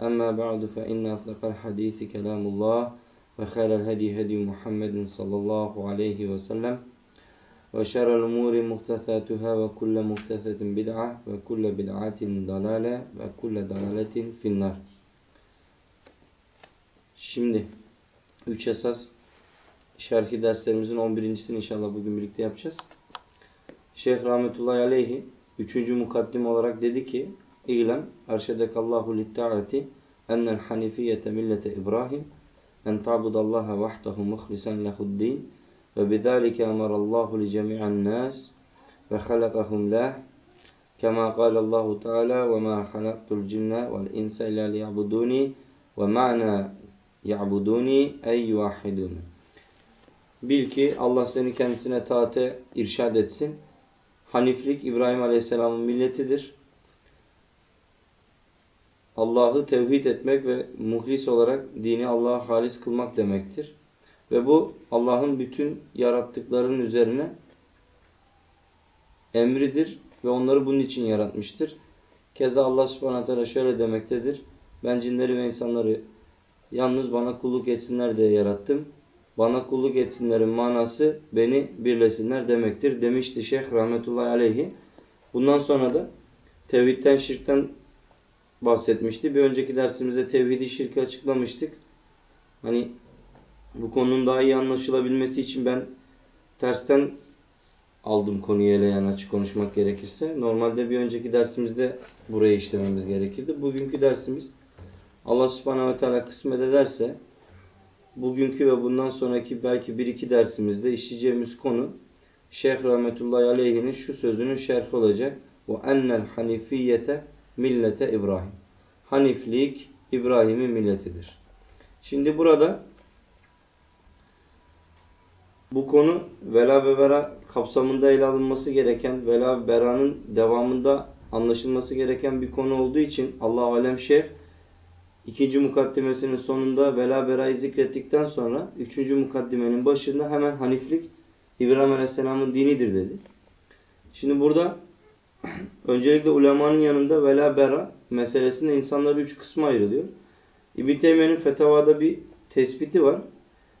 أما بعد فإن أصدق الحديث كلام الله وخير الهدي هدي محمد صلى الله عليه وسلم وشر الأمور محدثاتها وكل محدثة بدعة وكل بدعة ضلالة وكل ضلالة في النار Şimdi üç esas şerhi derslerimizin 11.sini inşallah bugün birlikte yapacağız. Şeyh Rahmetullahi Aleyhi 3. mukaddim olarak dedi ki İlem erşedekallahu litta'ati ennel hanifiyete millete İbrahim en ta'budallaha vahdahu muhlisen lehuddin ve bidâlike emarallahu li cemi'an nas ve halakahum lah kema kâlallahu teâlâ ve mâ halaktul cinne vel insa illa liya'budûni ve ma'na ya'budûni ey yuvahhidûni Bil ki Allah seni kendisine taate irşad etsin. Haniflik İbrahim Aleyhisselam'ın milletidir. Allah'ı tevhid etmek ve muhlis olarak dini Allah'a halis kılmak demektir. Ve bu Allah'ın bütün yarattıklarının üzerine emridir ve onları bunun için yaratmıştır. Keza Allah subhanahu teala şöyle demektedir. Ben cinleri ve insanları yalnız bana kulluk etsinler diye yarattım. Bana kulluk etsinlerin manası beni birlesinler demektir demişti Şeyh Rahmetullahi Aleyhi. Bundan sonra da tevhidden şirkten bahsetmişti. Bir önceki dersimizde tevhidi şirki açıklamıştık. Hani bu konunun daha iyi anlaşılabilmesi için ben tersten aldım konuyu ele yani açık konuşmak gerekirse. Normalde bir önceki dersimizde burayı işlememiz gerekirdi. Bugünkü dersimiz Allah subhanahu ve teala kısmet ederse bugünkü ve bundan sonraki belki bir iki dersimizde işleyeceğimiz konu Şeyh Rahmetullahi Aleyhi'nin şu sözünün şerhi olacak. O ennel hanifiyete millete İbrahim. Haniflik İbrahim'in milletidir. Şimdi burada bu konu vela ve bera kapsamında ele alınması gereken, vela ve beranın devamında anlaşılması gereken bir konu olduğu için Allah alem şeyh ikinci mukaddimesinin sonunda vela berayı zikrettikten sonra üçüncü mukaddimenin başında hemen haniflik İbrahim Aleyhisselam'ın dinidir dedi. Şimdi burada öncelikle ulemanın yanında vela bera meselesinde insanlar üç kısma ayrılıyor. İbn Teymiye'nin fetavada bir tespiti var.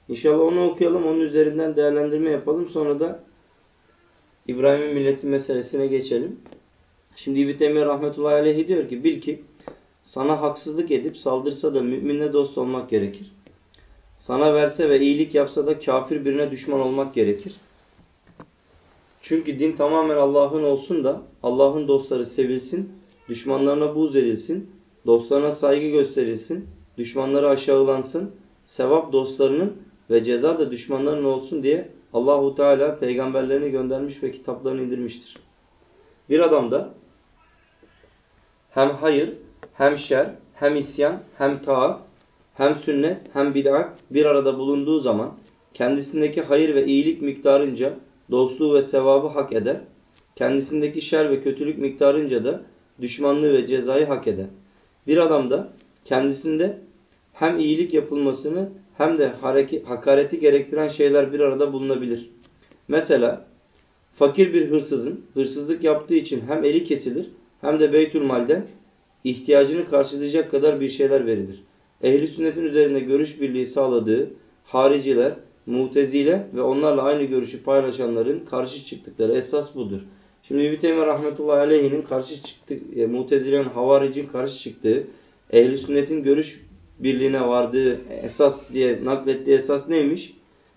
İnşallah onu okuyalım, onun üzerinden değerlendirme yapalım. Sonra da İbrahim'in milleti meselesine geçelim. Şimdi İbn Teymiye rahmetullahi aleyhi diyor ki bil ki sana haksızlık edip saldırsa da müminle dost olmak gerekir. Sana verse ve iyilik yapsa da kafir birine düşman olmak gerekir. Çünkü din tamamen Allah'ın olsun da Allah'ın dostları sevilsin, düşmanlarına buğz edilsin, dostlarına saygı gösterilsin, düşmanları aşağılansın, sevap dostlarının ve ceza da düşmanların olsun diye Allahu Teala peygamberlerini göndermiş ve kitaplarını indirmiştir. Bir adamda hem hayır, hem şer, hem isyan, hem taat, hem sünnet, hem bid'at bir arada bulunduğu zaman kendisindeki hayır ve iyilik miktarınca dostluğu ve sevabı hak eder. Kendisindeki şer ve kötülük miktarınca da düşmanlığı ve cezayı hak eder. Bir adamda kendisinde hem iyilik yapılmasını hem de hakareti gerektiren şeyler bir arada bulunabilir. Mesela fakir bir hırsızın hırsızlık yaptığı için hem eli kesilir hem de Beytülmal'den ihtiyacını karşılayacak kadar bir şeyler verilir. Ehli sünnetin üzerinde görüş birliği sağladığı hariciler, mutezile ve onlarla aynı görüşü paylaşanların karşı çıktıkları esas budur. Şimdi İbn Teymiye rahmetullahi aleyhinin karşı çıktığı, e, mutezilenin havaricin karşı çıktığı ehli sünnetin görüş birliğine vardığı esas diye naklettiği esas neymiş?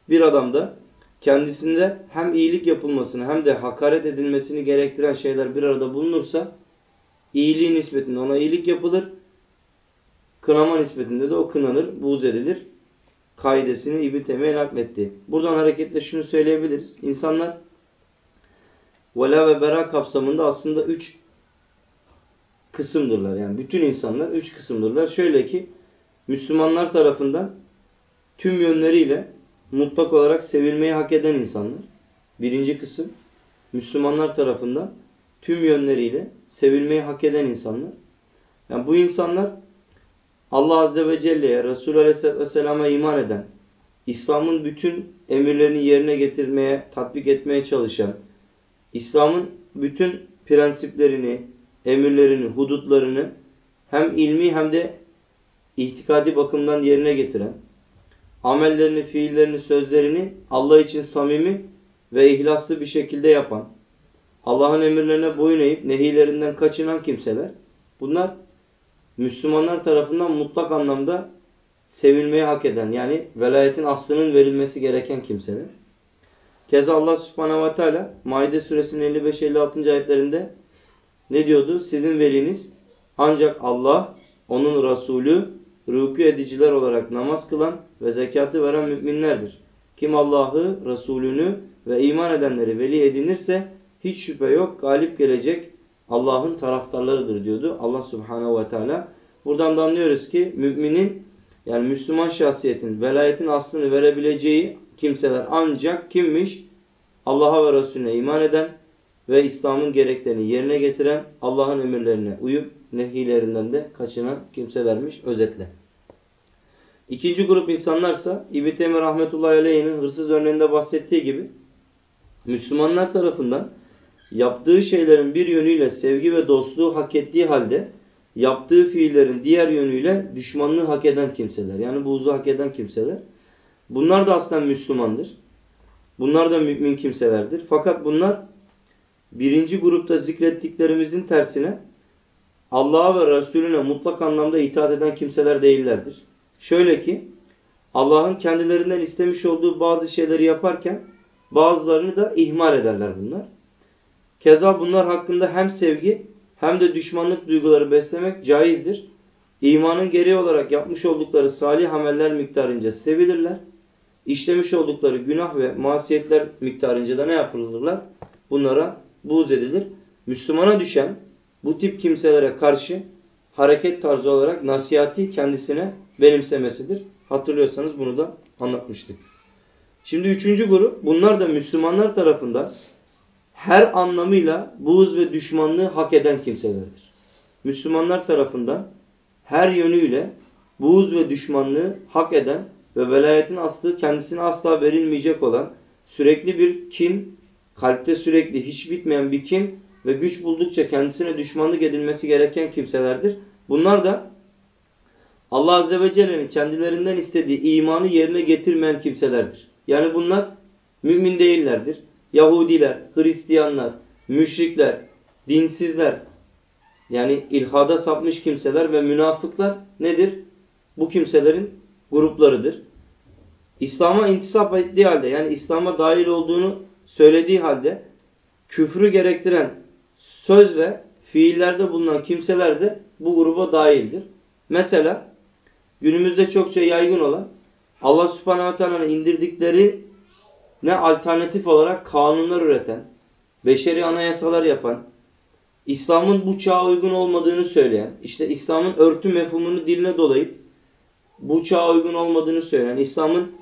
Bir adamda kendisinde hem iyilik yapılmasını hem de hakaret edilmesini gerektiren şeyler bir arada bulunursa iyiliği nispetinde ona iyilik yapılır. Kınama nispetinde de o kınanır, buğz edilir. Kaidesini İbn Teymiye nakletti. Buradan hareketle şunu söyleyebiliriz. İnsanlar vela ve bera kapsamında aslında üç kısımdırlar. Yani bütün insanlar üç kısımdırlar. Şöyle ki Müslümanlar tarafından tüm yönleriyle mutlak olarak sevilmeyi hak eden insanlar. Birinci kısım Müslümanlar tarafından tüm yönleriyle sevilmeyi hak eden insanlar. Yani bu insanlar Allah Azze ve Celle'ye, Resulü Aleyhisselatü Vesselam'a iman eden, İslam'ın bütün emirlerini yerine getirmeye, tatbik etmeye çalışan, İslam'ın bütün prensiplerini, emirlerini, hudutlarını hem ilmi hem de itikadi bakımdan yerine getiren, amellerini, fiillerini, sözlerini Allah için samimi ve ihlaslı bir şekilde yapan, Allah'ın emirlerine boyun eğip nehilerinden kaçınan kimseler, bunlar Müslümanlar tarafından mutlak anlamda sevilmeyi hak eden, yani velayetin aslının verilmesi gereken kimseler. Keza Allah subhanehu ve teala Maide suresinin 55-56. ayetlerinde ne diyordu? Sizin veliniz ancak Allah, onun Resulü, rükû ediciler olarak namaz kılan ve zekatı veren müminlerdir. Kim Allah'ı, Resulünü ve iman edenleri veli edinirse hiç şüphe yok galip gelecek Allah'ın taraftarlarıdır diyordu Allah subhanehu ve teala. Buradan da anlıyoruz ki müminin yani Müslüman şahsiyetin velayetin aslını verebileceği kimseler ancak kimmiş? Allah'a ve Resulüne iman eden ve İslam'ın gereklerini yerine getiren Allah'ın emirlerine uyup nehilerinden de kaçınan kimselermiş özetle. İkinci grup insanlarsa İbn Teymi rahmetullahi aleyhinin hırsız örneğinde bahsettiği gibi Müslümanlar tarafından yaptığı şeylerin bir yönüyle sevgi ve dostluğu hak ettiği halde yaptığı fiillerin diğer yönüyle düşmanlığı hak eden kimseler. Yani buğzu hak eden kimseler. Bunlar da aslında Müslümandır. Bunlar da mümin kimselerdir. Fakat bunlar birinci grupta zikrettiklerimizin tersine Allah'a ve Resulüne mutlak anlamda itaat eden kimseler değillerdir. Şöyle ki Allah'ın kendilerinden istemiş olduğu bazı şeyleri yaparken bazılarını da ihmal ederler bunlar. Keza bunlar hakkında hem sevgi hem de düşmanlık duyguları beslemek caizdir. İmanın gereği olarak yapmış oldukları salih ameller miktarınca sevilirler. İşlemiş oldukları günah ve masiyetler miktarınca da ne yapılırlar? Bunlara buğz edilir. Müslümana düşen bu tip kimselere karşı hareket tarzı olarak nasihati kendisine benimsemesidir. Hatırlıyorsanız bunu da anlatmıştık. Şimdi üçüncü grup bunlar da Müslümanlar tarafından her anlamıyla buğz ve düşmanlığı hak eden kimselerdir. Müslümanlar tarafından her yönüyle buğz ve düşmanlığı hak eden ve velayetin aslı kendisine asla verilmeyecek olan sürekli bir kin, kalpte sürekli hiç bitmeyen bir kin ve güç buldukça kendisine düşmanlık edilmesi gereken kimselerdir. Bunlar da Allah Azze ve Celle'nin kendilerinden istediği imanı yerine getirmeyen kimselerdir. Yani bunlar mümin değillerdir. Yahudiler, Hristiyanlar, müşrikler, dinsizler yani ilhada sapmış kimseler ve münafıklar nedir? Bu kimselerin gruplarıdır. İslam'a intisap ettiği halde yani İslam'a dahil olduğunu söylediği halde küfrü gerektiren söz ve fiillerde bulunan kimseler de bu gruba dahildir. Mesela günümüzde çokça yaygın olan Allah subhanahu teala'nın indirdikleri ne alternatif olarak kanunlar üreten, beşeri anayasalar yapan, İslam'ın bu çağa uygun olmadığını söyleyen, işte İslam'ın örtü mefhumunu diline dolayıp bu çağa uygun olmadığını söyleyen, İslam'ın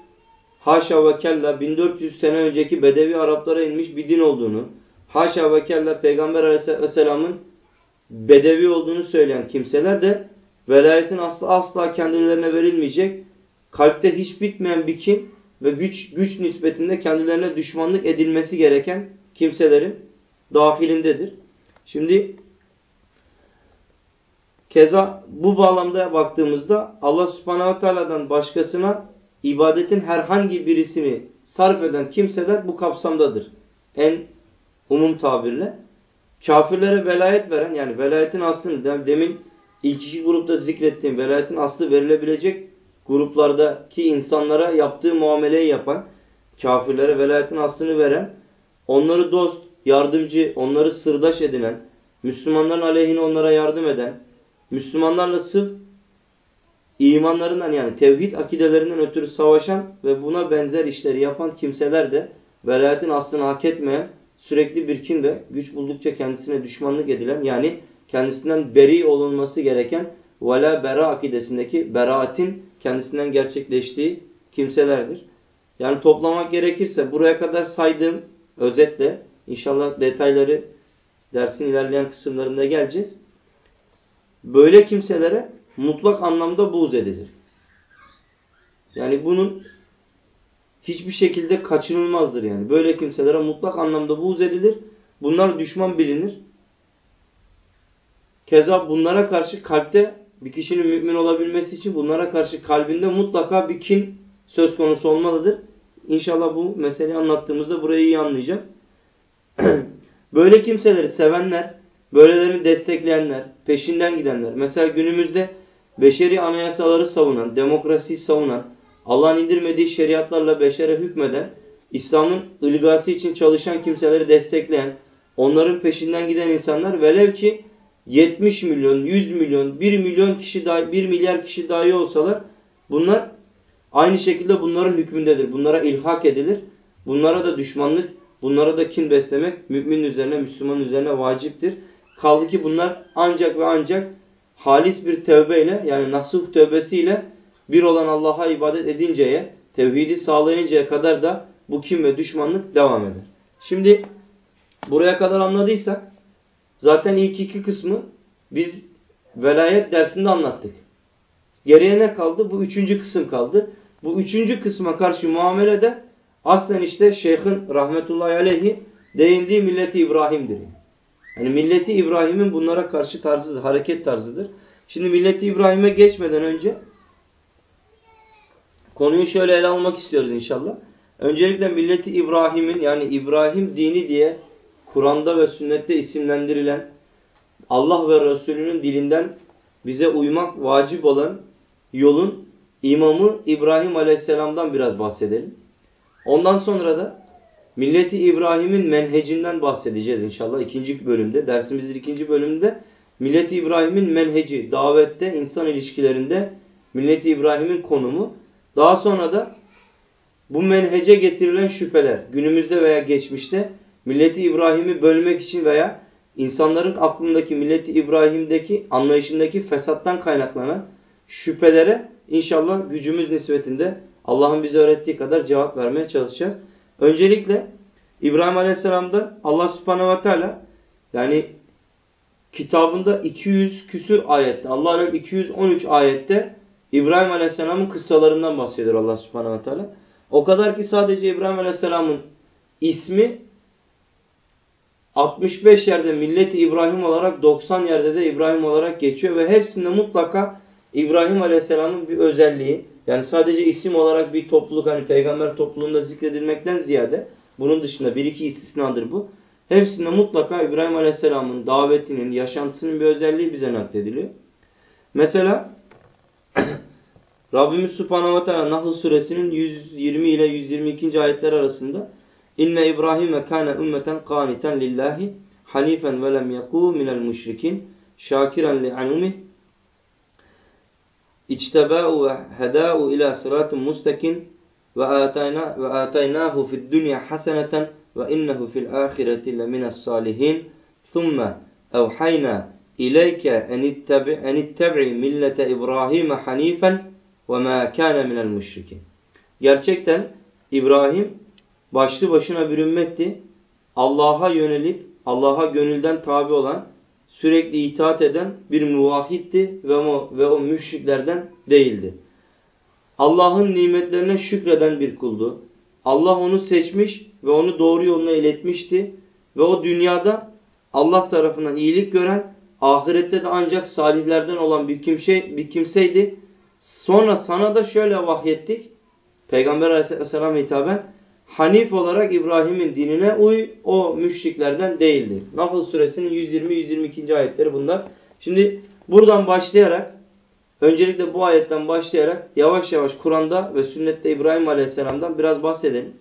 haşa ve kella 1400 sene önceki Bedevi Araplara inmiş bir din olduğunu, haşa ve kella Peygamber aleyhisselamın Bedevi olduğunu söyleyen kimseler de velayetin aslı asla kendilerine verilmeyecek, kalpte hiç bitmeyen bir kin ve güç güç nispetinde kendilerine düşmanlık edilmesi gereken kimselerin dahilindedir. Şimdi keza bu bağlamda baktığımızda Allah subhanahu teala'dan başkasına ibadetin herhangi birisini sarf eden kimseler bu kapsamdadır. En umum tabirle. Kafirlere velayet veren yani velayetin aslını demin ilk iki grupta zikrettiğim velayetin aslı verilebilecek gruplardaki insanlara yaptığı muameleyi yapan, kafirlere velayetin aslını veren, onları dost, yardımcı, onları sırdaş edinen, Müslümanların aleyhine onlara yardım eden, Müslümanlarla sırf imanlarından yani tevhid akidelerinden ötürü savaşan ve buna benzer işleri yapan kimseler de velayetin aslını hak etmeyen, sürekli bir kin ve güç buldukça kendisine düşmanlık edilen yani kendisinden beri olunması gereken vela bera akidesindeki beraatin kendisinden gerçekleştiği kimselerdir. Yani toplamak gerekirse buraya kadar saydığım özetle inşallah detayları dersin ilerleyen kısımlarında geleceğiz. Böyle kimselere mutlak anlamda buğz edilir. Yani bunun hiçbir şekilde kaçınılmazdır yani. Böyle kimselere mutlak anlamda buğz edilir. Bunlar düşman bilinir. Keza bunlara karşı kalpte bir kişinin mümin olabilmesi için bunlara karşı kalbinde mutlaka bir kin söz konusu olmalıdır. İnşallah bu meseleyi anlattığımızda burayı iyi anlayacağız. Böyle kimseleri sevenler, böylelerini destekleyenler, peşinden gidenler. Mesela günümüzde beşeri anayasaları savunan, demokrasiyi savunan, Allah'ın indirmediği şeriatlarla beşere hükmeden, İslam'ın ılgası için çalışan kimseleri destekleyen, onların peşinden giden insanlar velev ki 70 milyon, 100 milyon, 1 milyon kişi dahi, 1 milyar kişi dahi olsalar bunlar aynı şekilde bunların hükmündedir. Bunlara ilhak edilir. Bunlara da düşmanlık, bunlara da kin beslemek müminin üzerine, Müslümanın üzerine vaciptir. Kaldı ki bunlar ancak ve ancak halis bir tövbeyle yani nasuh tövbesiyle bir olan Allah'a ibadet edinceye, tevhidi sağlayıncaya kadar da bu kim ve düşmanlık devam eder. Şimdi buraya kadar anladıysak zaten ilk iki kısmı biz velayet dersinde anlattık. Geriye ne kaldı? Bu üçüncü kısım kaldı. Bu üçüncü kısma karşı muamelede aslen işte şeyhin rahmetullahi aleyhi değindiği milleti İbrahim'dir. Yani milleti İbrahim'in bunlara karşı tarzıdır, hareket tarzıdır. Şimdi milleti İbrahim'e geçmeden önce konuyu şöyle ele almak istiyoruz inşallah. Öncelikle milleti İbrahim'in yani İbrahim dini diye Kur'an'da ve sünnette isimlendirilen Allah ve Resulünün dilinden bize uymak vacip olan yolun imamı İbrahim Aleyhisselam'dan biraz bahsedelim. Ondan sonra da milleti İbrahim'in menhecinden bahsedeceğiz inşallah ikinci bölümde. Dersimizin ikinci bölümünde milleti İbrahim'in menheci, davette, insan ilişkilerinde milleti İbrahim'in konumu. Daha sonra da bu menhece getirilen şüpheler günümüzde veya geçmişte milleti İbrahim'i bölmek için veya insanların aklındaki milleti İbrahim'deki anlayışındaki fesattan kaynaklanan şüphelere inşallah gücümüz nispetinde Allah'ın bize öğrettiği kadar cevap vermeye çalışacağız. Öncelikle İbrahim Aleyhisselam'da Allah Subhanahu ve Teala yani kitabında 200 küsür ayette Allah Alem 213 ayette İbrahim Aleyhisselam'ın kıssalarından bahsediyor Allah Subhanahu ve Teala. O kadar ki sadece İbrahim Aleyhisselam'ın ismi 65 yerde milleti İbrahim olarak 90 yerde de İbrahim olarak geçiyor ve hepsinde mutlaka İbrahim Aleyhisselam'ın bir özelliği yani sadece isim olarak bir topluluk hani peygamber topluluğunda zikredilmekten ziyade bunun dışında bir iki istisnadır bu. Hepsinde mutlaka İbrahim Aleyhisselam'ın davetinin, yaşantısının bir özelliği bize naklediliyor. Mesela Rabbimiz Subhanahu ve Teala Nahl suresinin 120 ile 122. ayetler arasında İnne İbrahim kana ümmeten qaniten lillahi hanifen ve lem yekû minel müşrikin şakiren li anumih içtebâ'u ve hedâ'u ila sıratun mustakin ve ataynahu fid dunya haseneten ve innehu fil ahireti lemines salihin thumme evhayna ileyke en ittebi millete İbrahim hanifen ve ma kana minel müşrikin. Gerçekten İbrahim başlı başına bir ümmetti. Allah'a yönelip Allah'a gönülden tabi olan, sürekli itaat eden bir muvahitti ve o, ve o müşriklerden değildi. Allah'ın nimetlerine şükreden bir kuldu. Allah onu seçmiş ve onu doğru yoluna iletmişti. Ve o dünyada Allah tarafından iyilik gören, ahirette de ancak salihlerden olan bir, kimse, bir kimseydi. Sonra sana da şöyle vahyettik. Peygamber aleyhisselam hitaben Hanif olarak İbrahim'in dinine uy, o müşriklerden değildi. Nahl suresinin 120-122. ayetleri bunlar. Şimdi Buradan başlayarak öncelikle bu ayetten başlayarak yavaş yavaş Kur'an'da ve sünnette İbrahim Aleyhisselam'dan biraz bahsedelim.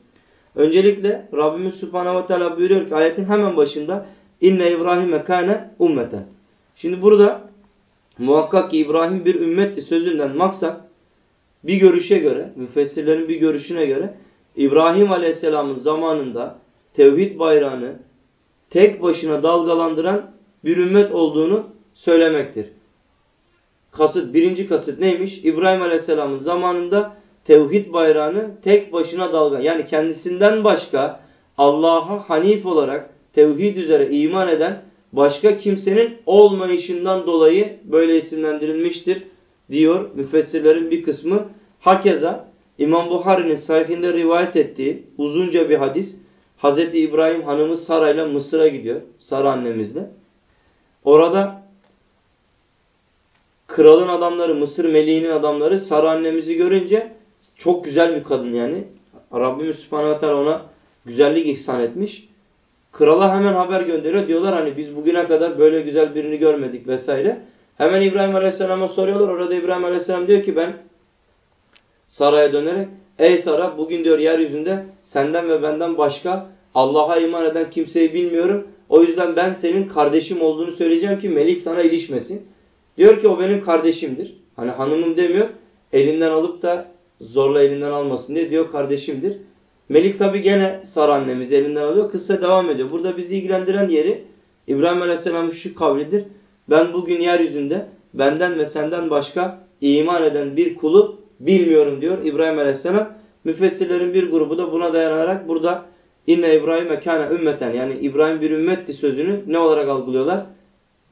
Öncelikle Rabbimiz Subhanahu ve Teala buyuruyor ki ayetin hemen başında inne İbrahim'e kâne ummeten. Şimdi burada muhakkak ki İbrahim bir ümmetti sözünden maksat bir görüşe göre, müfessirlerin bir görüşüne göre İbrahim Aleyhisselam'ın zamanında tevhid bayrağını tek başına dalgalandıran bir ümmet olduğunu söylemektir. Kasıt, birinci kasıt neymiş? İbrahim Aleyhisselam'ın zamanında tevhid bayrağını tek başına dalga. Yani kendisinden başka Allah'a hanif olarak tevhid üzere iman eden başka kimsenin olmayışından dolayı böyle isimlendirilmiştir diyor müfessirlerin bir kısmı. Hakeza İmam Buhari'nin sayfinde rivayet ettiği uzunca bir hadis. Hazreti İbrahim hanımı Sara ile Mısır'a gidiyor. Sara annemizle. Orada kralın adamları, Mısır meleğinin adamları Sara annemizi görünce çok güzel bir kadın yani. Rabbimiz Subhanahu Teala ona güzellik ihsan etmiş. Krala hemen haber gönderiyor. Diyorlar hani biz bugüne kadar böyle güzel birini görmedik vesaire. Hemen İbrahim Aleyhisselam'a soruyorlar. Orada İbrahim Aleyhisselam diyor ki ben Sara'ya dönerek ey Sara bugün diyor yeryüzünde senden ve benden başka Allah'a iman eden kimseyi bilmiyorum. O yüzden ben senin kardeşim olduğunu söyleyeceğim ki Melik sana ilişmesin. Diyor ki o benim kardeşimdir. Hani hanımım demiyor. Elinden alıp da zorla elinden almasın diye diyor kardeşimdir. Melik tabi gene Sara annemiz elinden alıyor. Kıssa devam ediyor. Burada bizi ilgilendiren yeri İbrahim Aleyhisselam'ın şu kavlidir. Ben bugün yeryüzünde benden ve senden başka iman eden bir kulu bilmiyorum diyor İbrahim Aleyhisselam. Müfessirlerin bir grubu da buna dayanarak burada inne İbrahim kâne ümmeten yani İbrahim bir ümmetti sözünü ne olarak algılıyorlar?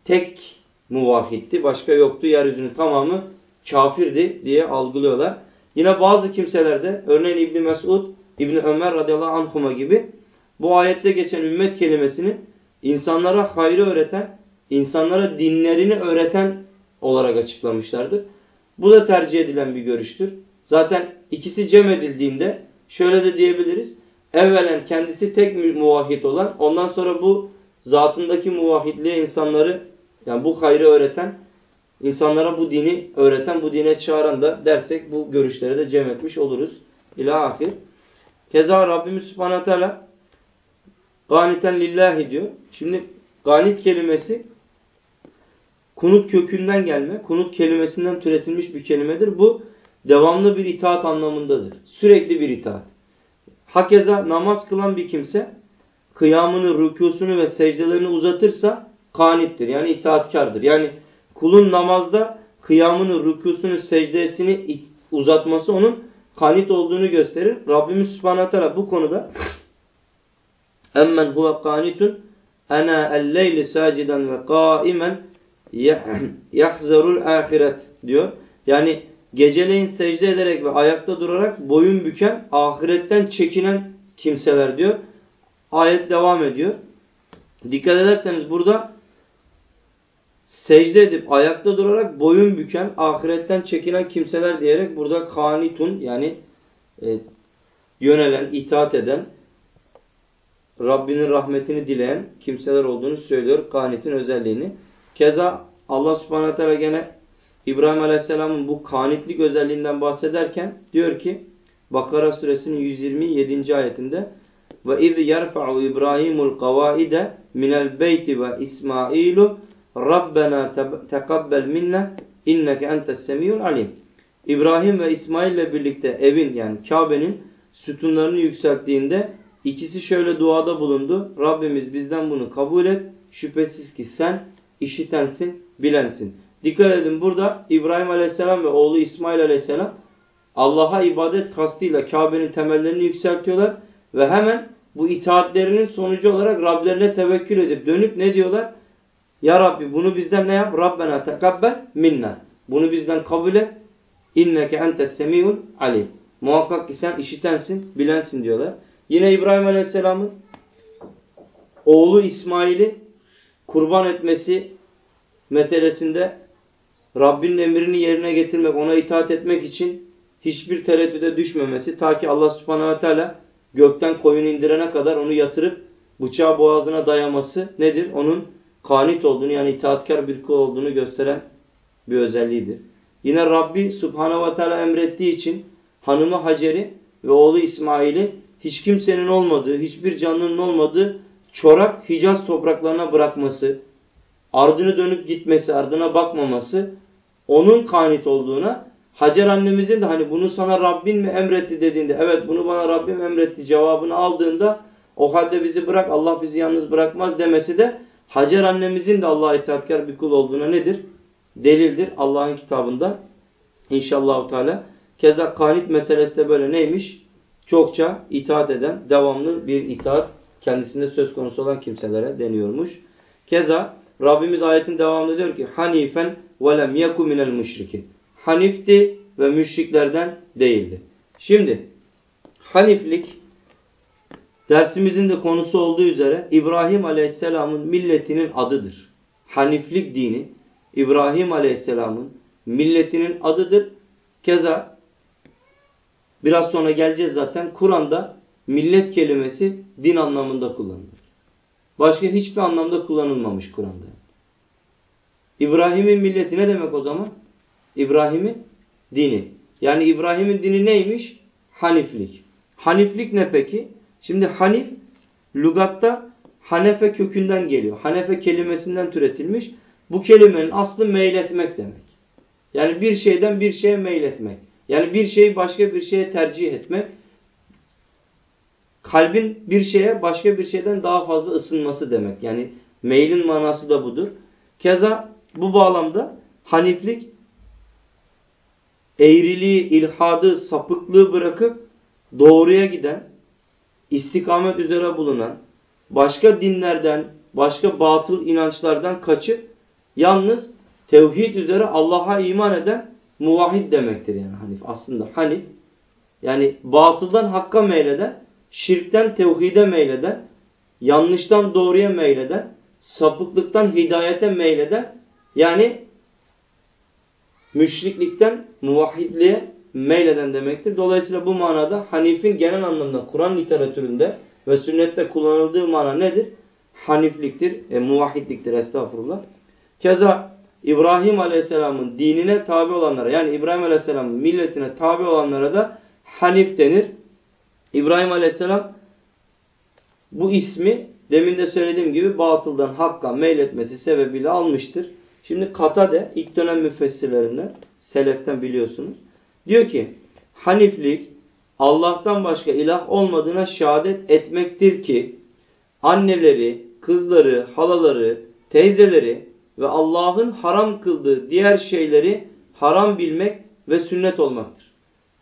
Tek muvahitti. Başka yoktu. Yeryüzünün tamamı kafirdi diye algılıyorlar. Yine bazı kimselerde örneğin İbni Mesud, İbni Ömer radıyallahu anhuma gibi bu ayette geçen ümmet kelimesini insanlara hayrı öğreten, insanlara dinlerini öğreten olarak açıklamışlardır. Bu da tercih edilen bir görüştür. Zaten ikisi cem edildiğinde şöyle de diyebiliriz. Evvelen kendisi tek muvahhid olan, ondan sonra bu zatındaki muvahhidliğe insanları yani bu hayrı öğreten, insanlara bu dini öğreten, bu dine çağıran da dersek bu görüşleri de cem etmiş oluruz. İlâ ahir. Keza Rabbimiz Subhanahu Teala ganiten lillahi diyor. Şimdi ganit kelimesi kunut kökünden gelme, kunut kelimesinden türetilmiş bir kelimedir. Bu devamlı bir itaat anlamındadır. Sürekli bir itaat. Hakeza namaz kılan bir kimse kıyamını, rükusunu ve secdelerini uzatırsa kanittir. Yani itaatkardır. Yani kulun namazda kıyamını, rükusunu, secdesini uzatması onun kanit olduğunu gösterir. Rabbimiz Subhanahu bu konuda emmen huve kanitun ana el-leyli saciden ve yahzarul ahiret diyor. Yani geceleyin secde ederek ve ayakta durarak boyun büken, ahiretten çekinen kimseler diyor. Ayet devam ediyor. Dikkat ederseniz burada secde edip ayakta durarak boyun büken, ahiretten çekinen kimseler diyerek burada kanitun yani e, yönelen, itaat eden, Rabbinin rahmetini dileyen kimseler olduğunu söylüyor. Kanitin özelliğini. Keza Allah subhanahu teala gene İbrahim aleyhisselamın bu kanitlik özelliğinden bahsederken diyor ki Bakara suresinin 127. ayetinde ve iz yerfa'u İbrahimul kavaide minel beyti ve İsmailu Rabbena tekabbel minne inneke entes semiyul alim. İbrahim ve İsmail ile birlikte evin yani Kabe'nin sütunlarını yükselttiğinde ikisi şöyle duada bulundu. Rabbimiz bizden bunu kabul et. Şüphesiz ki sen işitensin, bilensin. Dikkat edin burada İbrahim Aleyhisselam ve oğlu İsmail Aleyhisselam Allah'a ibadet kastıyla Kabe'nin temellerini yükseltiyorlar ve hemen bu itaatlerinin sonucu olarak Rablerine tevekkül edip dönüp ne diyorlar? Ya Rabbi bunu bizden ne yap? Rabbena tekabbel minna. Bunu bizden kabul et. İnneke entes semiyul alim. Muhakkak ki sen işitensin, bilensin diyorlar. Yine İbrahim Aleyhisselam'ın oğlu İsmail'i kurban etmesi meselesinde Rabbinin emrini yerine getirmek, ona itaat etmek için hiçbir tereddüde düşmemesi ta ki Allah subhanahu ve teala gökten koyun indirene kadar onu yatırıp bıçağı boğazına dayaması nedir? Onun kanit olduğunu yani itaatkar bir kul olduğunu gösteren bir özelliğidir. Yine Rabbi Subhanahu ve Teala emrettiği için hanımı Hacer'i ve oğlu İsmail'i hiç kimsenin olmadığı, hiçbir canlının olmadığı çorak Hicaz topraklarına bırakması, ardını dönüp gitmesi, ardına bakmaması onun kanit olduğuna Hacer annemizin de hani bunu sana Rabbin mi emretti dediğinde evet bunu bana Rabbim emretti cevabını aldığında o halde bizi bırak Allah bizi yalnız bırakmaz demesi de Hacer annemizin de Allah'a itaatkar bir kul olduğuna nedir? Delildir Allah'ın kitabında. İnşallah Teala. Keza kanit meselesi de böyle neymiş? Çokça itaat eden, devamlı bir itaat kendisinde söz konusu olan kimselere deniyormuş. Keza Rabbimiz ayetin devamında diyor ki Hanifen ve lem yeku minel müşrikin. Hanifti ve müşriklerden değildi. Şimdi Haniflik dersimizin de konusu olduğu üzere İbrahim Aleyhisselam'ın milletinin adıdır. Haniflik dini İbrahim Aleyhisselam'ın milletinin adıdır. Keza biraz sonra geleceğiz zaten Kur'an'da millet kelimesi din anlamında kullanılır. Başka hiçbir anlamda kullanılmamış Kur'an'da. İbrahim'in milleti ne demek o zaman? İbrahim'in dini. Yani İbrahim'in dini neymiş? Haniflik. Haniflik ne peki? Şimdi Hanif lugatta Hanefe kökünden geliyor. Hanefe kelimesinden türetilmiş. Bu kelimenin aslı meyletmek demek. Yani bir şeyden bir şeye meyletmek. Yani bir şeyi başka bir şeye tercih etmek. Kalbin bir şeye başka bir şeyden daha fazla ısınması demek. Yani meylin manası da budur. Keza bu bağlamda haniflik eğriliği, ilhadı, sapıklığı bırakıp doğruya giden, istikamet üzere bulunan, başka dinlerden, başka batıl inançlardan kaçıp yalnız tevhid üzere Allah'a iman eden muvahhid demektir yani hanif. Aslında hanif yani batıldan hakka meyleden, şirkten tevhide meyleden, yanlıştan doğruya meyleden, sapıklıktan hidayete meyleden yani müşriklikten muvahhidliğe meyleden demektir. Dolayısıyla bu manada Hanif'in genel anlamda Kur'an literatüründe ve sünnette kullanıldığı mana nedir? Hanifliktir, e, muvahhidliktir estağfurullah. Keza İbrahim Aleyhisselam'ın dinine tabi olanlara yani İbrahim Aleyhisselam'ın milletine tabi olanlara da Hanif denir. İbrahim Aleyhisselam bu ismi demin de söylediğim gibi batıldan hakka meyletmesi sebebiyle almıştır. Şimdi Katade ilk dönem müfessirlerinden, seleften biliyorsunuz. Diyor ki Haniflik Allah'tan başka ilah olmadığına şehadet etmektir ki anneleri, kızları, halaları, teyzeleri ve Allah'ın haram kıldığı diğer şeyleri haram bilmek ve sünnet olmaktır.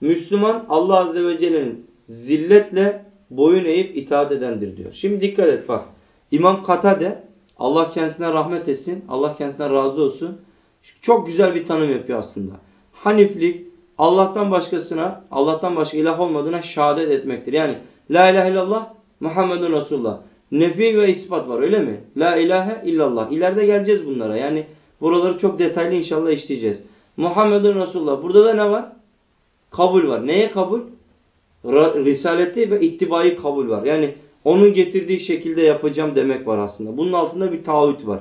Müslüman Allah Azze ve Celle'nin zilletle boyun eğip itaat edendir diyor. Şimdi dikkat et bak. İmam Katade Allah kendisine rahmet etsin. Allah kendisine razı olsun. Çok güzel bir tanım yapıyor aslında. Haniflik Allah'tan başkasına, Allah'tan başka ilah olmadığına şehadet etmektir. Yani La ilahe illallah Muhammedun Resulullah. Nefi ve ispat var öyle mi? La ilahe illallah. İleride geleceğiz bunlara. Yani buraları çok detaylı inşallah işleyeceğiz. Muhammedun Resulullah. Burada da ne var? Kabul var. Neye kabul? Risaleti ve ittibayı kabul var. Yani onun getirdiği şekilde yapacağım demek var aslında. Bunun altında bir taahhüt var.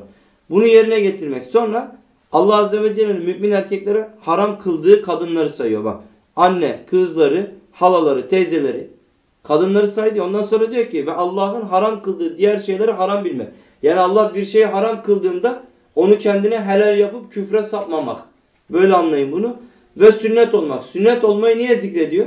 Bunu yerine getirmek. Sonra Allah Azze ve Celle'nin mümin erkeklere haram kıldığı kadınları sayıyor bak. Anne, kızları, halaları, teyzeleri. Kadınları saydı. Ondan sonra diyor ki ve Allah'ın haram kıldığı diğer şeyleri haram bilmek. Yani Allah bir şeyi haram kıldığında onu kendine helal yapıp küfre sapmamak. Böyle anlayın bunu. Ve sünnet olmak. Sünnet olmayı niye zikrediyor?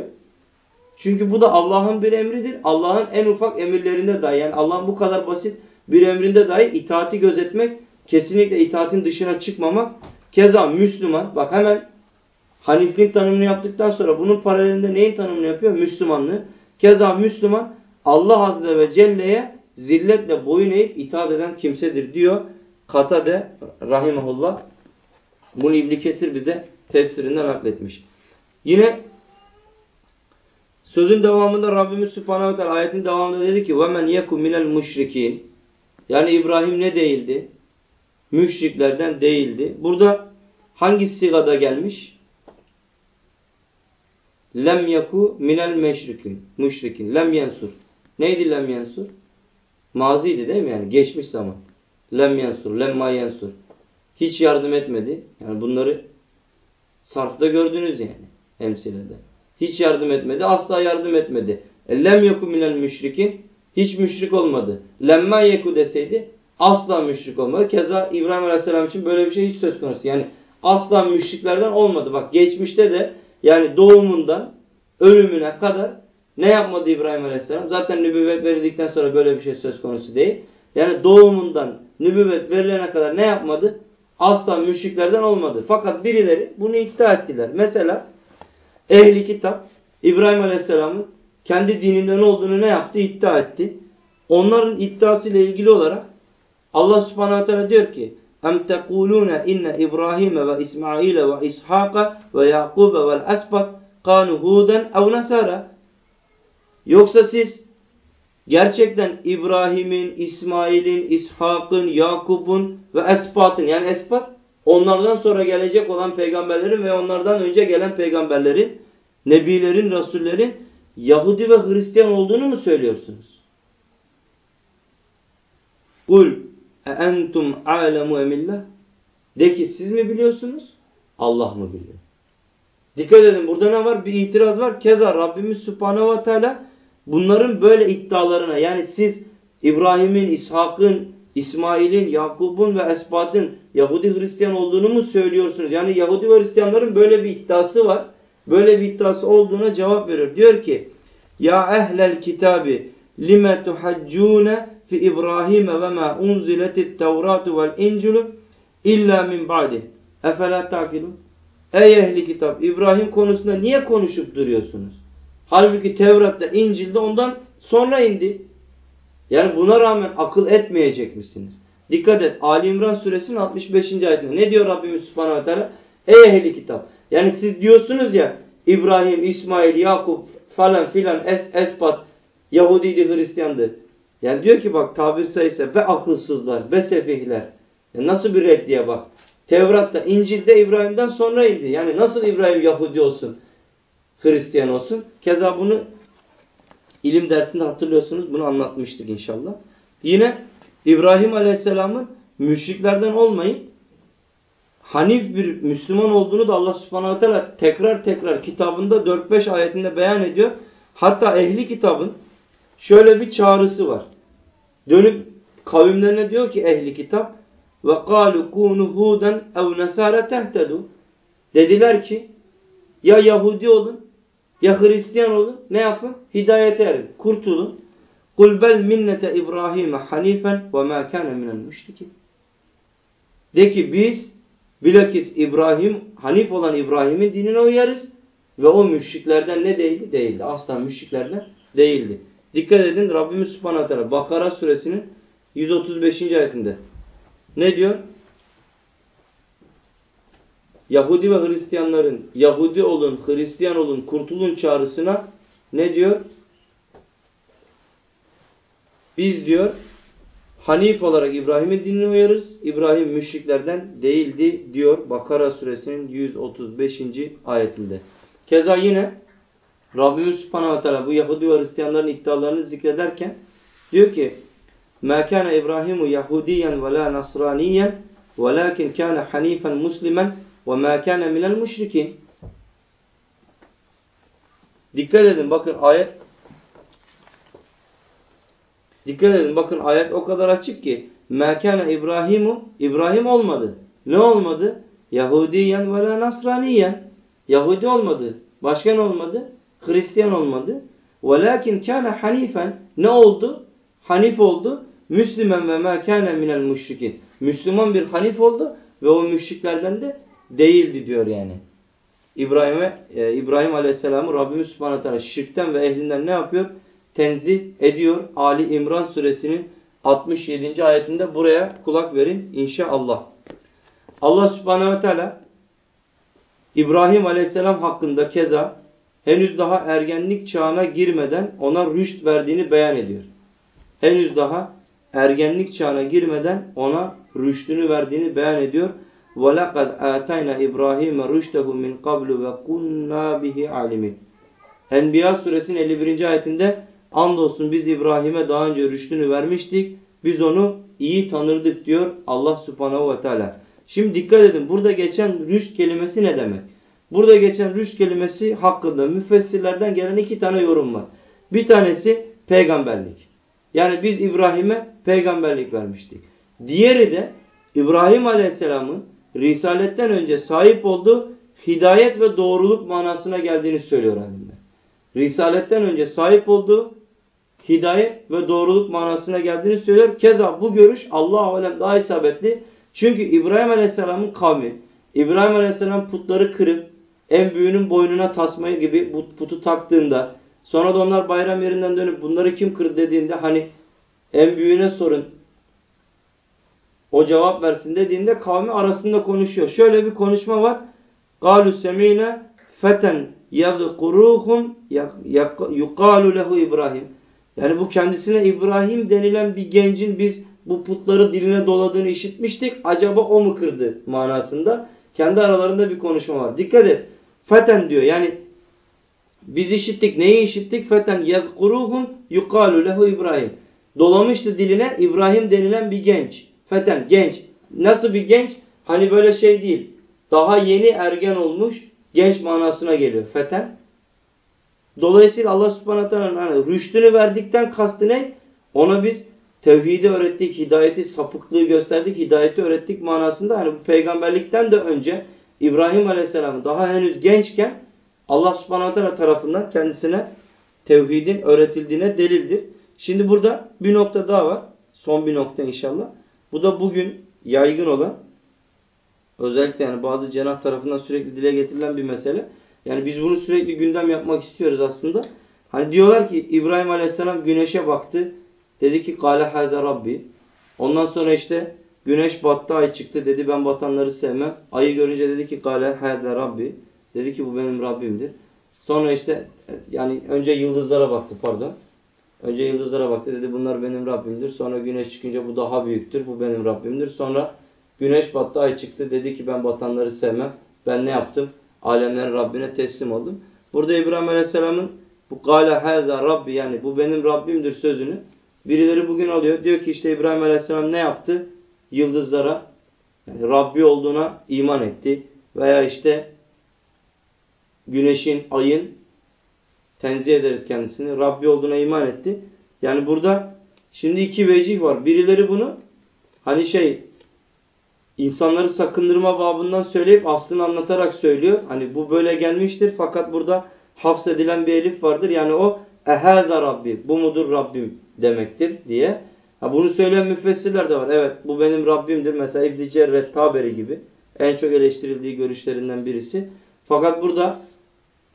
Çünkü bu da Allah'ın bir emridir. Allah'ın en ufak emirlerinde dahi yani Allah'ın bu kadar basit bir emrinde dahi itaati gözetmek, kesinlikle itaatin dışına çıkmamak. Keza Müslüman, bak hemen Haniflik tanımını yaptıktan sonra bunun paralelinde neyin tanımını yapıyor? Müslümanlığı. Keza Müslüman Allah Azze ve Celle'ye zilletle boyun eğip itaat eden kimsedir diyor. Katade Rahimahullah. Bunu İbni Kesir bize tefsirinden nakletmiş. Yine Sözün devamında Rabbimiz Subhanahu ve Teala ayetin devamında dedi ki وَمَنْ يَكُمْ مِنَ الْمُشْرِكِينَ Yani İbrahim ne değildi? Müşriklerden değildi. Burada hangi sigada gelmiş? Lem yaku minel meşrikin. Müşrikin. Lem yensur. Neydi lem yensur? Maziydi değil mi yani? Geçmiş zaman. Lem yensur. Lemma yensur. Hiç yardım etmedi. Yani bunları sarfta gördünüz yani emsilede. Hiç yardım etmedi. Asla yardım etmedi. E, lem yeku minel müşrikin. Hiç müşrik olmadı. Lemma yeku deseydi asla müşrik olmadı. Keza İbrahim Aleyhisselam için böyle bir şey hiç söz konusu. Yani asla müşriklerden olmadı. Bak geçmişte de yani doğumundan ölümüne kadar ne yapmadı İbrahim Aleyhisselam? Zaten nübüvvet verildikten sonra böyle bir şey söz konusu değil. Yani doğumundan nübüvvet verilene kadar ne yapmadı? Asla müşriklerden olmadı. Fakat birileri bunu iddia ettiler. Mesela ehli kitap İbrahim Aleyhisselam'ın kendi dininden olduğunu ne yaptı? İddia etti. Onların iddiasıyla ilgili olarak Allah subhanahu teala diyor ki Em tekulune inne İbrahim ve İsmail ve İshak ve Yakub ve Esbat kanu huden ev Yoksa siz gerçekten İbrahim'in, İsmail'in, İshak'ın, Yakub'un ve Esbat'ın yani Esbat onlardan sonra gelecek olan peygamberlerin ve onlardan önce gelen peygamberlerin, nebilerin, rasullerin Yahudi ve Hristiyan olduğunu mu söylüyorsunuz? Kul entum alemu emillah de ki siz mi biliyorsunuz? Allah mı biliyor? Dikkat edin burada ne var? Bir itiraz var. Keza Rabbimiz Subhanahu ve Teala bunların böyle iddialarına yani siz İbrahim'in, İshak'ın, İsmail'in, Yakub'un ve Esbat'ın Yahudi Hristiyan olduğunu mu söylüyorsunuz? Yani Yahudi ve Hristiyanların böyle bir iddiası var. Böyle bir iddiası olduğuna cevap veriyor. Diyor ki Ya ehlel kitabi lime tuhaccune fi İbrahim ve ma unziletit Tevratu vel İncilü illa min ba'di. Efela takilun. Ey ehli kitap İbrahim konusunda niye konuşup duruyorsunuz? Halbuki Tevrat'ta İncil'de ondan sonra indi. Yani buna rağmen akıl etmeyecek misiniz? Dikkat et. Ali İmran suresinin 65. ayetinde. Ne diyor Rabbimiz Subhanahu Teala? Ey ehli kitap. Yani siz diyorsunuz ya İbrahim, İsmail, Yakup falan filan es, espat Yahudiydi, Hristiyandı. Yani diyor ki bak tabir sayısı be akılsızlar, be sefihler. Ya nasıl bir reddiye bak. Tevrat'ta, İncil'de İbrahim'den sonra indi. Yani nasıl İbrahim Yahudi olsun, Hristiyan olsun? Keza bunu ilim dersinde hatırlıyorsunuz. Bunu anlatmıştık inşallah. Yine İbrahim Aleyhisselam'ın müşriklerden olmayıp Hanif bir Müslüman olduğunu da Allah subhanahu teala tekrar tekrar kitabında 4-5 ayetinde beyan ediyor. Hatta ehli kitabın şöyle bir çağrısı var. Dönüp kavimlerine diyor ki ehli kitap ve kalu kunu huden ev nesara tehtedu. Dediler ki ya Yahudi olun ya Hristiyan olun ne yapın? Hidayete erin, kurtulun. Bel minnete İbrahim'e hanifen ve ma kana minel müşrikin. De ki biz bilakis İbrahim, Hanif olan İbrahim'in dinine uyarız ve o müşriklerden ne değildi? Değildi. Asla müşriklerden değildi. Dikkat edin Rabbimiz Subhanahu Teala Bakara suresinin 135. ayetinde ne diyor? Yahudi ve Hristiyanların Yahudi olun, Hristiyan olun, kurtulun çağrısına ne diyor? Biz diyor Hanif olarak İbrahim'in dinine uyarız. İbrahim müşriklerden değildi diyor Bakara suresinin 135. ayetinde. Keza yine Rabbimiz Subhanahu Teala bu Yahudi ve Hristiyanların iddialarını zikrederken diyor ki: "Mâ kâne İbrahimu Yahudiyen ve lâ Nasraniyen, velâkin kâne Hanifen Muslimen وَمَا كَانَ مِنَ الْمُشْرِكِينَ Dikkat edin bakın ayet Dikkat edin bakın ayet o kadar açık ki مَا İbrahimu İbrahim olmadı. Ne olmadı? Yahudiyen ve la Nasraniyen. Yahudi olmadı. Başka ne olmadı? Hristiyan olmadı. Velakin kana hanifen. Ne oldu? Hanif oldu. Müslüman ve ma kana minel müşrikin. Müslüman bir hanif oldu ve o müşriklerden de değildi diyor yani. İbrahim'e e, İbrahim Aleyhisselam'ı Rabbimiz Subhanahu Teala şirkten ve ehlinden ne yapıyor? Tenzih ediyor. Ali İmran suresinin 67. ayetinde buraya kulak verin inşallah. Allah Subhanahu Teala İbrahim Aleyhisselam hakkında keza henüz daha ergenlik çağına girmeden ona rüşt verdiğini beyan ediyor. Henüz daha ergenlik çağına girmeden ona rüştünü verdiğini beyan ediyor. وَلَقَدْ آتَيْنَا إِبْرَاهِيمَ رُشْتَهُ مِنْ قَبْلُ وَكُنَّا بِهِ عَلِمٍ Enbiya suresinin 51. ayetinde andolsun biz İbrahim'e daha önce rüştünü vermiştik. Biz onu iyi tanırdık diyor Allah subhanahu ve teala. Şimdi dikkat edin burada geçen rüşt kelimesi ne demek? Burada geçen rüşt kelimesi hakkında müfessirlerden gelen iki tane yorum var. Bir tanesi peygamberlik. Yani biz İbrahim'e peygamberlik vermiştik. Diğeri de İbrahim Aleyhisselam'ın Risaletten önce sahip olduğu hidayet ve doğruluk manasına geldiğini söylüyor alimler. Risaletten önce sahip olduğu hidayet ve doğruluk manasına geldiğini söylüyor. Keza bu görüş Allah-u Alem daha isabetli. Çünkü İbrahim Aleyhisselam'ın kavmi, İbrahim Aleyhisselam putları kırıp en büyüğünün boynuna tasmayı gibi putu taktığında sonra da onlar bayram yerinden dönüp bunları kim kırdı dediğinde hani en büyüğüne sorun o cevap versin dediğinde kavmi arasında konuşuyor. Şöyle bir konuşma var. قَالُوا سَمِينَ feten يَذْقُرُوهُمْ يُقَالُ lehu İbrahim. Yani bu kendisine İbrahim denilen bir gencin biz bu putları diline doladığını işitmiştik. Acaba o mu kırdı manasında. Kendi aralarında bir konuşma var. Dikkat et. Feten diyor. Yani biz işittik. Neyi işittik? Feten yezkuruhum yukalu lehu İbrahim. Dolamıştı diline İbrahim denilen bir genç. Feten genç. Nasıl bir genç? Hani böyle şey değil. Daha yeni ergen olmuş genç manasına geliyor. Feten. Dolayısıyla Allah subhanahu teala hani rüştünü verdikten kastı ne? Ona biz tevhidi öğrettik, hidayeti, sapıklığı gösterdik, hidayeti öğrettik manasında. Hani bu peygamberlikten de önce İbrahim Aleyhisselam daha henüz gençken Allah subhanahu teala tarafından kendisine tevhidin öğretildiğine delildir. Şimdi burada bir nokta daha var. Son bir nokta inşallah. Bu da bugün yaygın olan özellikle yani bazı cenah tarafından sürekli dile getirilen bir mesele. Yani biz bunu sürekli gündem yapmak istiyoruz aslında. Hani diyorlar ki İbrahim Aleyhisselam güneşe baktı. Dedi ki Kale haze Rabbi. Ondan sonra işte güneş battı ay çıktı. Dedi ben batanları sevmem. Ayı görünce dedi ki Kale haze Rabbi. Dedi ki bu benim Rabbimdir. Sonra işte yani önce yıldızlara baktı pardon. Önce yıldızlara baktı dedi bunlar benim Rabbimdir. Sonra güneş çıkınca bu daha büyüktür. Bu benim Rabbimdir. Sonra güneş battı ay çıktı. Dedi ki ben batanları sevmem. Ben ne yaptım? Alemlerin Rabbine teslim oldum. Burada İbrahim Aleyhisselam'ın bu gale hâzâ Rabbi yani bu benim Rabbimdir sözünü birileri bugün alıyor. Diyor ki işte İbrahim Aleyhisselam ne yaptı? Yıldızlara yani Rabbi olduğuna iman etti. Veya işte güneşin, ayın tenzih ederiz kendisini. Rabbi olduğuna iman etti. Yani burada şimdi iki vecih var. Birileri bunu hani şey insanları sakındırma babından söyleyip aslını anlatarak söylüyor. Hani bu böyle gelmiştir fakat burada hafsedilen bir elif vardır. Yani o ehâza Rabbi bu mudur Rabbim demektir diye. Ha bunu söyleyen müfessirler de var. Evet bu benim Rabbimdir. Mesela İbn-i Cerret Taberi gibi en çok eleştirildiği görüşlerinden birisi. Fakat burada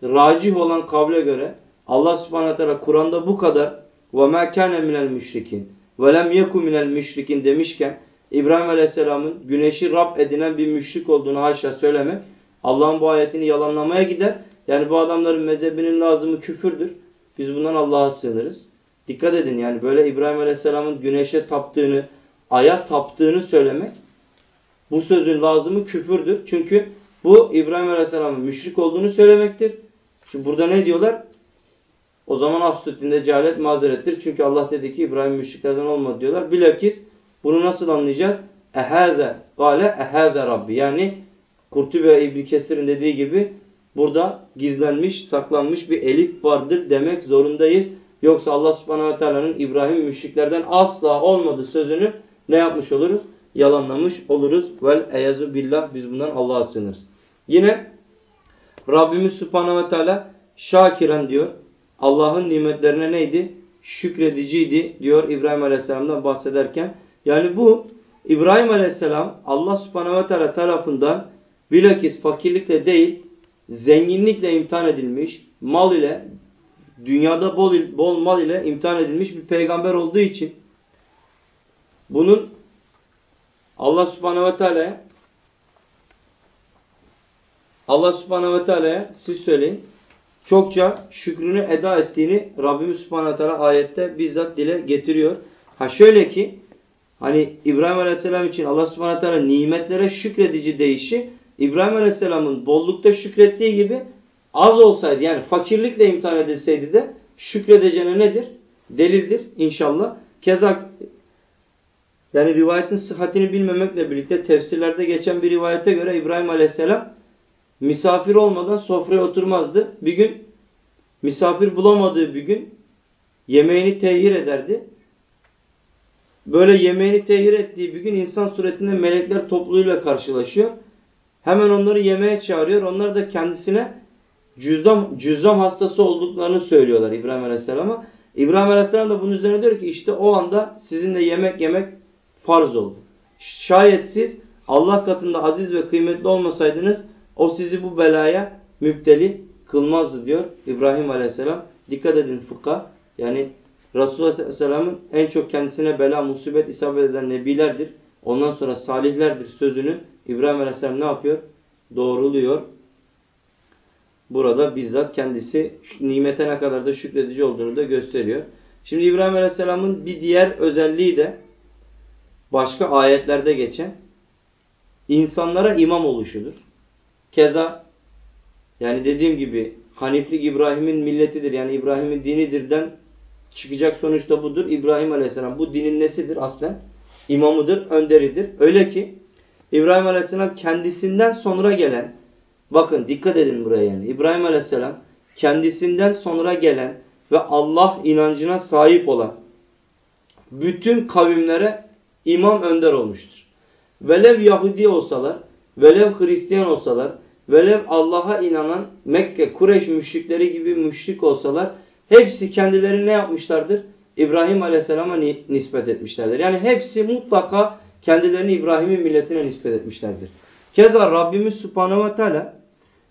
racih olan kavle göre Allah subhanahu teala Kur'an'da bu kadar ve mâ kâne minel müşrikin ve lem yeku minel müşrikin demişken İbrahim Aleyhisselam'ın güneşi Rab edinen bir müşrik olduğunu haşa söylemek Allah'ın bu ayetini yalanlamaya gider. Yani bu adamların mezhebinin lazımı küfürdür. Biz bundan Allah'a sığınırız. Dikkat edin yani böyle İbrahim Aleyhisselam'ın güneşe taptığını, aya taptığını söylemek bu sözün lazımı küfürdür. Çünkü bu İbrahim Aleyhisselam'ın müşrik olduğunu söylemektir. Şimdi burada ne diyorlar? O zaman Aslıddin'de cehalet mazerettir. Çünkü Allah dedi ki İbrahim müşriklerden olmadı diyorlar. Bilakis bunu nasıl anlayacağız? Ehaze, gale ehaze Rabbi. Yani Kurtubi ve İbn Kesir'in dediği gibi burada gizlenmiş, saklanmış bir elif vardır demek zorundayız. Yoksa Allah subhanahu teala'nın İbrahim müşriklerden asla olmadı sözünü ne yapmış oluruz? Yalanlamış oluruz. Vel eyazu billah biz bundan Allah'a sığınırız. Yine Rabbimiz subhanahu teala şakiren diyor. Allah'ın nimetlerine neydi? Şükrediciydi diyor İbrahim Aleyhisselam'dan bahsederken. Yani bu İbrahim Aleyhisselam Allah subhanahu teala tarafından bilakis fakirlikle değil zenginlikle imtihan edilmiş, mal ile dünyada bol, bol mal ile imtihan edilmiş bir peygamber olduğu için bunun Allah subhanehu ve teala'ya Allah subhanehu ve teala'ya siz söyleyin çokça şükrünü eda ettiğini Rabbimiz subhanehu ve teala ayette bizzat dile getiriyor. Ha şöyle ki hani İbrahim aleyhisselam için Allah subhanehu ve teala nimetlere şükredici deyişi İbrahim aleyhisselamın bollukta şükrettiği gibi az olsaydı yani fakirlikle imtihan edilseydi de şükredeceğine nedir? Delildir inşallah. Keza Yani rivayetin sıhhatini bilmemekle birlikte tefsirlerde geçen bir rivayete göre İbrahim Aleyhisselam misafir olmadan sofraya oturmazdı. Bir gün misafir bulamadığı bir gün yemeğini tehir ederdi. Böyle yemeğini tehir ettiği bir gün insan suretinde melekler topluluğuyla karşılaşıyor. Hemen onları yemeğe çağırıyor. Onlar da kendisine cüzdam, cüzdam hastası olduklarını söylüyorlar İbrahim Aleyhisselam'a. İbrahim Aleyhisselam da bunun üzerine diyor ki işte o anda sizinle yemek yemek farz oldu. Şayet siz Allah katında aziz ve kıymetli olmasaydınız o sizi bu belaya müpteli kılmazdı diyor İbrahim Aleyhisselam. Dikkat edin fıkha. Yani Resulullah Aleyhisselam'ın en çok kendisine bela, musibet isabet eden nebilerdir. Ondan sonra salihlerdir sözünü İbrahim Aleyhisselam ne yapıyor? Doğruluyor. Burada bizzat kendisi nimete ne kadar da şükredici olduğunu da gösteriyor. Şimdi İbrahim Aleyhisselam'ın bir diğer özelliği de başka ayetlerde geçen insanlara imam oluşudur. Keza yani dediğim gibi Haniflik İbrahim'in milletidir. Yani İbrahim'in dinidirden çıkacak sonuç da budur. İbrahim Aleyhisselam bu dinin nesidir aslen? İmamıdır, önderidir. Öyle ki İbrahim Aleyhisselam kendisinden sonra gelen bakın dikkat edin buraya yani. İbrahim Aleyhisselam kendisinden sonra gelen ve Allah inancına sahip olan bütün kavimlere imam önder olmuştur. Velev Yahudi olsalar, velev Hristiyan olsalar, Velev Allah'a inanan Mekke, Kureş müşrikleri gibi müşrik olsalar hepsi kendileri ne yapmışlardır? İbrahim Aleyhisselam'a nispet etmişlerdir. Yani hepsi mutlaka kendilerini İbrahim'in milletine nispet etmişlerdir. Keza Rabbimiz Subhanahu ve Teala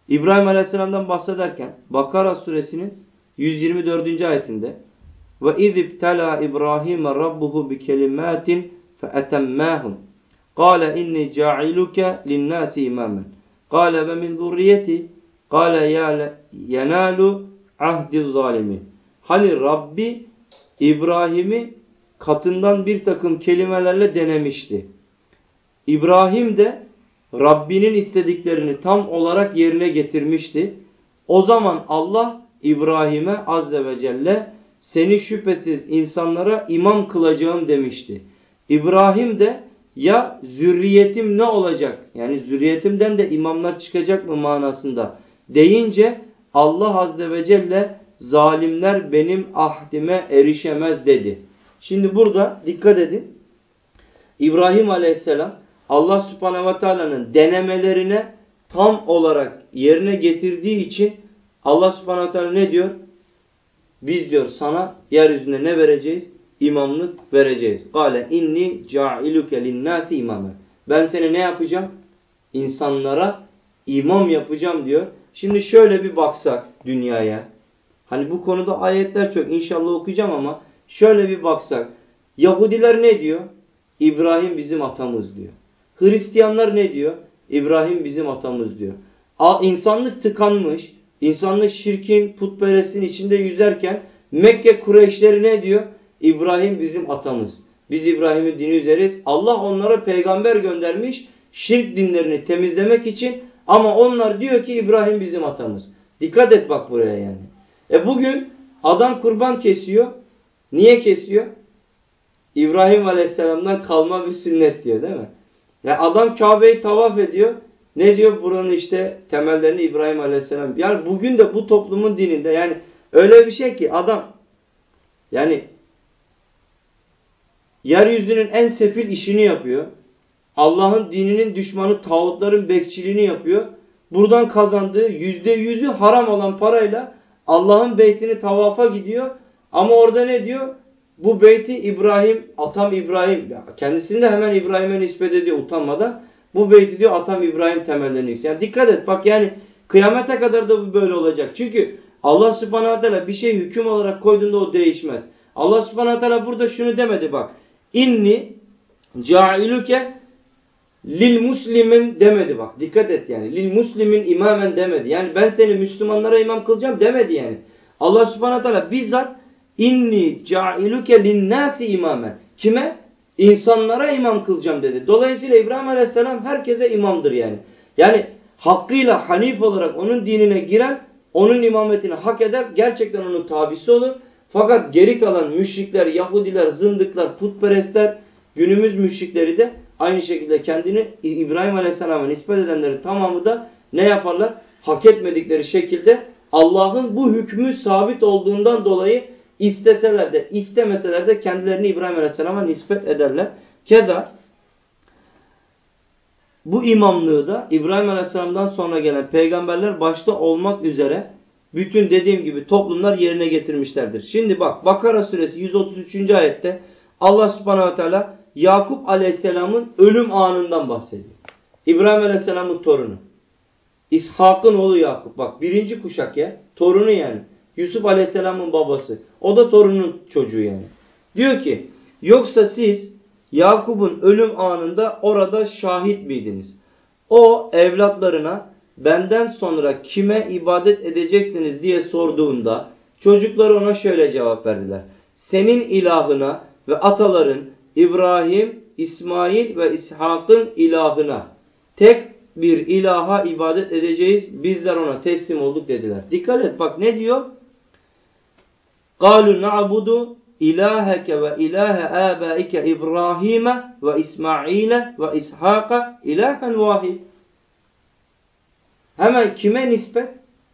İbrahim Aleyhisselam'dan bahsederken Bakara suresinin 124. ayetinde ve izibtela İbrahim Rabbuhu bi kelimatin fe etemmâhum. Kâle inni ca'iluke linnâsi imamen. Kale ve min zurriyeti kale yenalu ahdi zalimi. Hani Rabbi İbrahim'i katından bir takım kelimelerle denemişti. İbrahim de Rabbinin istediklerini tam olarak yerine getirmişti. O zaman Allah İbrahim'e azze ve celle seni şüphesiz insanlara imam kılacağım demişti. İbrahim de ya zürriyetim ne olacak? Yani zürriyetimden de imamlar çıkacak mı manasında deyince Allah azze ve celle zalimler benim ahdime erişemez dedi. Şimdi burada dikkat edin. İbrahim aleyhisselam Allah subhanehu ve teala'nın denemelerine tam olarak yerine getirdiği için Allah subhanehu ve teala ne diyor? Biz diyor sana yeryüzünde ne vereceğiz? İmamlık vereceğiz. Kale inni ca'iluke linnâsi imamen. Ben seni ne yapacağım? İnsanlara imam yapacağım diyor. Şimdi şöyle bir baksak dünyaya. Hani bu konuda ayetler çok inşallah okuyacağım ama şöyle bir baksak. Yahudiler ne diyor? İbrahim bizim atamız diyor. Hristiyanlar ne diyor? İbrahim bizim atamız diyor. İnsanlık tıkanmış. İnsanlık şirkin, putperestin içinde yüzerken Mekke Kureyşleri ne diyor? İbrahim bizim atamız. Biz İbrahim'in dini üzeriz. Allah onlara peygamber göndermiş şirk dinlerini temizlemek için ama onlar diyor ki İbrahim bizim atamız. Dikkat et bak buraya yani. E bugün adam kurban kesiyor. Niye kesiyor? İbrahim Aleyhisselam'dan kalma bir sünnet diyor değil mi? Ya yani adam Kabe'yi tavaf ediyor. Ne diyor? Buranın işte temellerini İbrahim Aleyhisselam. Yani bugün de bu toplumun dininde yani öyle bir şey ki adam yani yeryüzünün en sefil işini yapıyor. Allah'ın dininin düşmanı tağutların bekçiliğini yapıyor. Buradan kazandığı yüzde yüzü haram olan parayla Allah'ın beytini tavafa gidiyor. Ama orada ne diyor? Bu beyti İbrahim, atam İbrahim, kendisini de hemen İbrahim'e nispet ediyor utanmadan. Bu beyti diyor atam İbrahim temellerini yükseliyor. Yani dikkat et bak yani kıyamete kadar da bu böyle olacak. Çünkü Allah subhanahu teala bir şey hüküm olarak koyduğunda o değişmez. Allah subhanahu teala burada şunu demedi bak. İnni cailuke lil muslimin demedi bak. Dikkat et yani. Lil muslimin imamen demedi. Yani ben seni Müslümanlara imam kılacağım demedi yani. Allah subhanahu teala bizzat inni cailuke linnâsi imamen. Kime? İnsanlara imam kılacağım dedi. Dolayısıyla İbrahim Aleyhisselam herkese imamdır yani. Yani hakkıyla hanif olarak onun dinine giren onun imametini hak eder. Gerçekten onun tabisi olur. Fakat geri kalan müşrikler, Yahudiler, zındıklar, putperestler Günümüz müşrikleri de aynı şekilde kendini İbrahim Aleyhisselam'a nispet edenlerin tamamı da ne yaparlar? Hak etmedikleri şekilde Allah'ın bu hükmü sabit olduğundan dolayı isteseler de istemeseler de kendilerini İbrahim Aleyhisselam'a nispet ederler. Keza bu imamlığı da İbrahim Aleyhisselam'dan sonra gelen peygamberler başta olmak üzere bütün dediğim gibi toplumlar yerine getirmişlerdir. Şimdi bak Bakara suresi 133. ayette Allah subhanahu teala Yakup aleyhisselamın ölüm anından bahsediyor. İbrahim aleyhisselamın torunu. İshak'ın oğlu Yakup. Bak birinci kuşak ya. Torunu yani. Yusuf aleyhisselamın babası. O da torunun çocuğu yani. Diyor ki yoksa siz Yakup'un ölüm anında orada şahit miydiniz? O evlatlarına benden sonra kime ibadet edeceksiniz diye sorduğunda çocuklar ona şöyle cevap verdiler. Senin ilahına ve ataların İbrahim, İsmail ve İshak'ın ilahına tek bir ilaha ibadet edeceğiz. Bizler ona teslim olduk dediler. Dikkat et bak ne diyor? قَالُوا نَعْبُدُ ilaheke ve ilahe abaike İbrahim'e ve İsmail'e ve İshak'a ilahen vahid. Hemen kime nispet?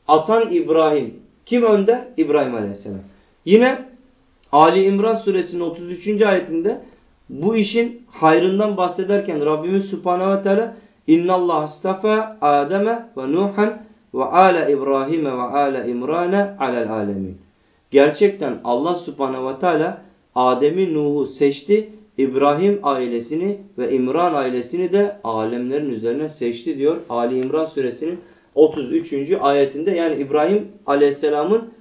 Atan İbrahim. Kim önder? İbrahim Aleyhisselam. Yine Ali İmran suresinin 33. ayetinde bu işin hayrından bahsederken Rabbimiz Subhanahu ve Teala İnnallah astafa Adem'e ve Nuhan ve ala İbrahim'e ve ala İmran'e alel alemin. Gerçekten Allah Subhanahu ve Teala Adem'i Nuh'u seçti. İbrahim ailesini ve İmran ailesini de alemlerin üzerine seçti diyor Ali İmran suresinin 33. ayetinde. Yani İbrahim aleyhisselamın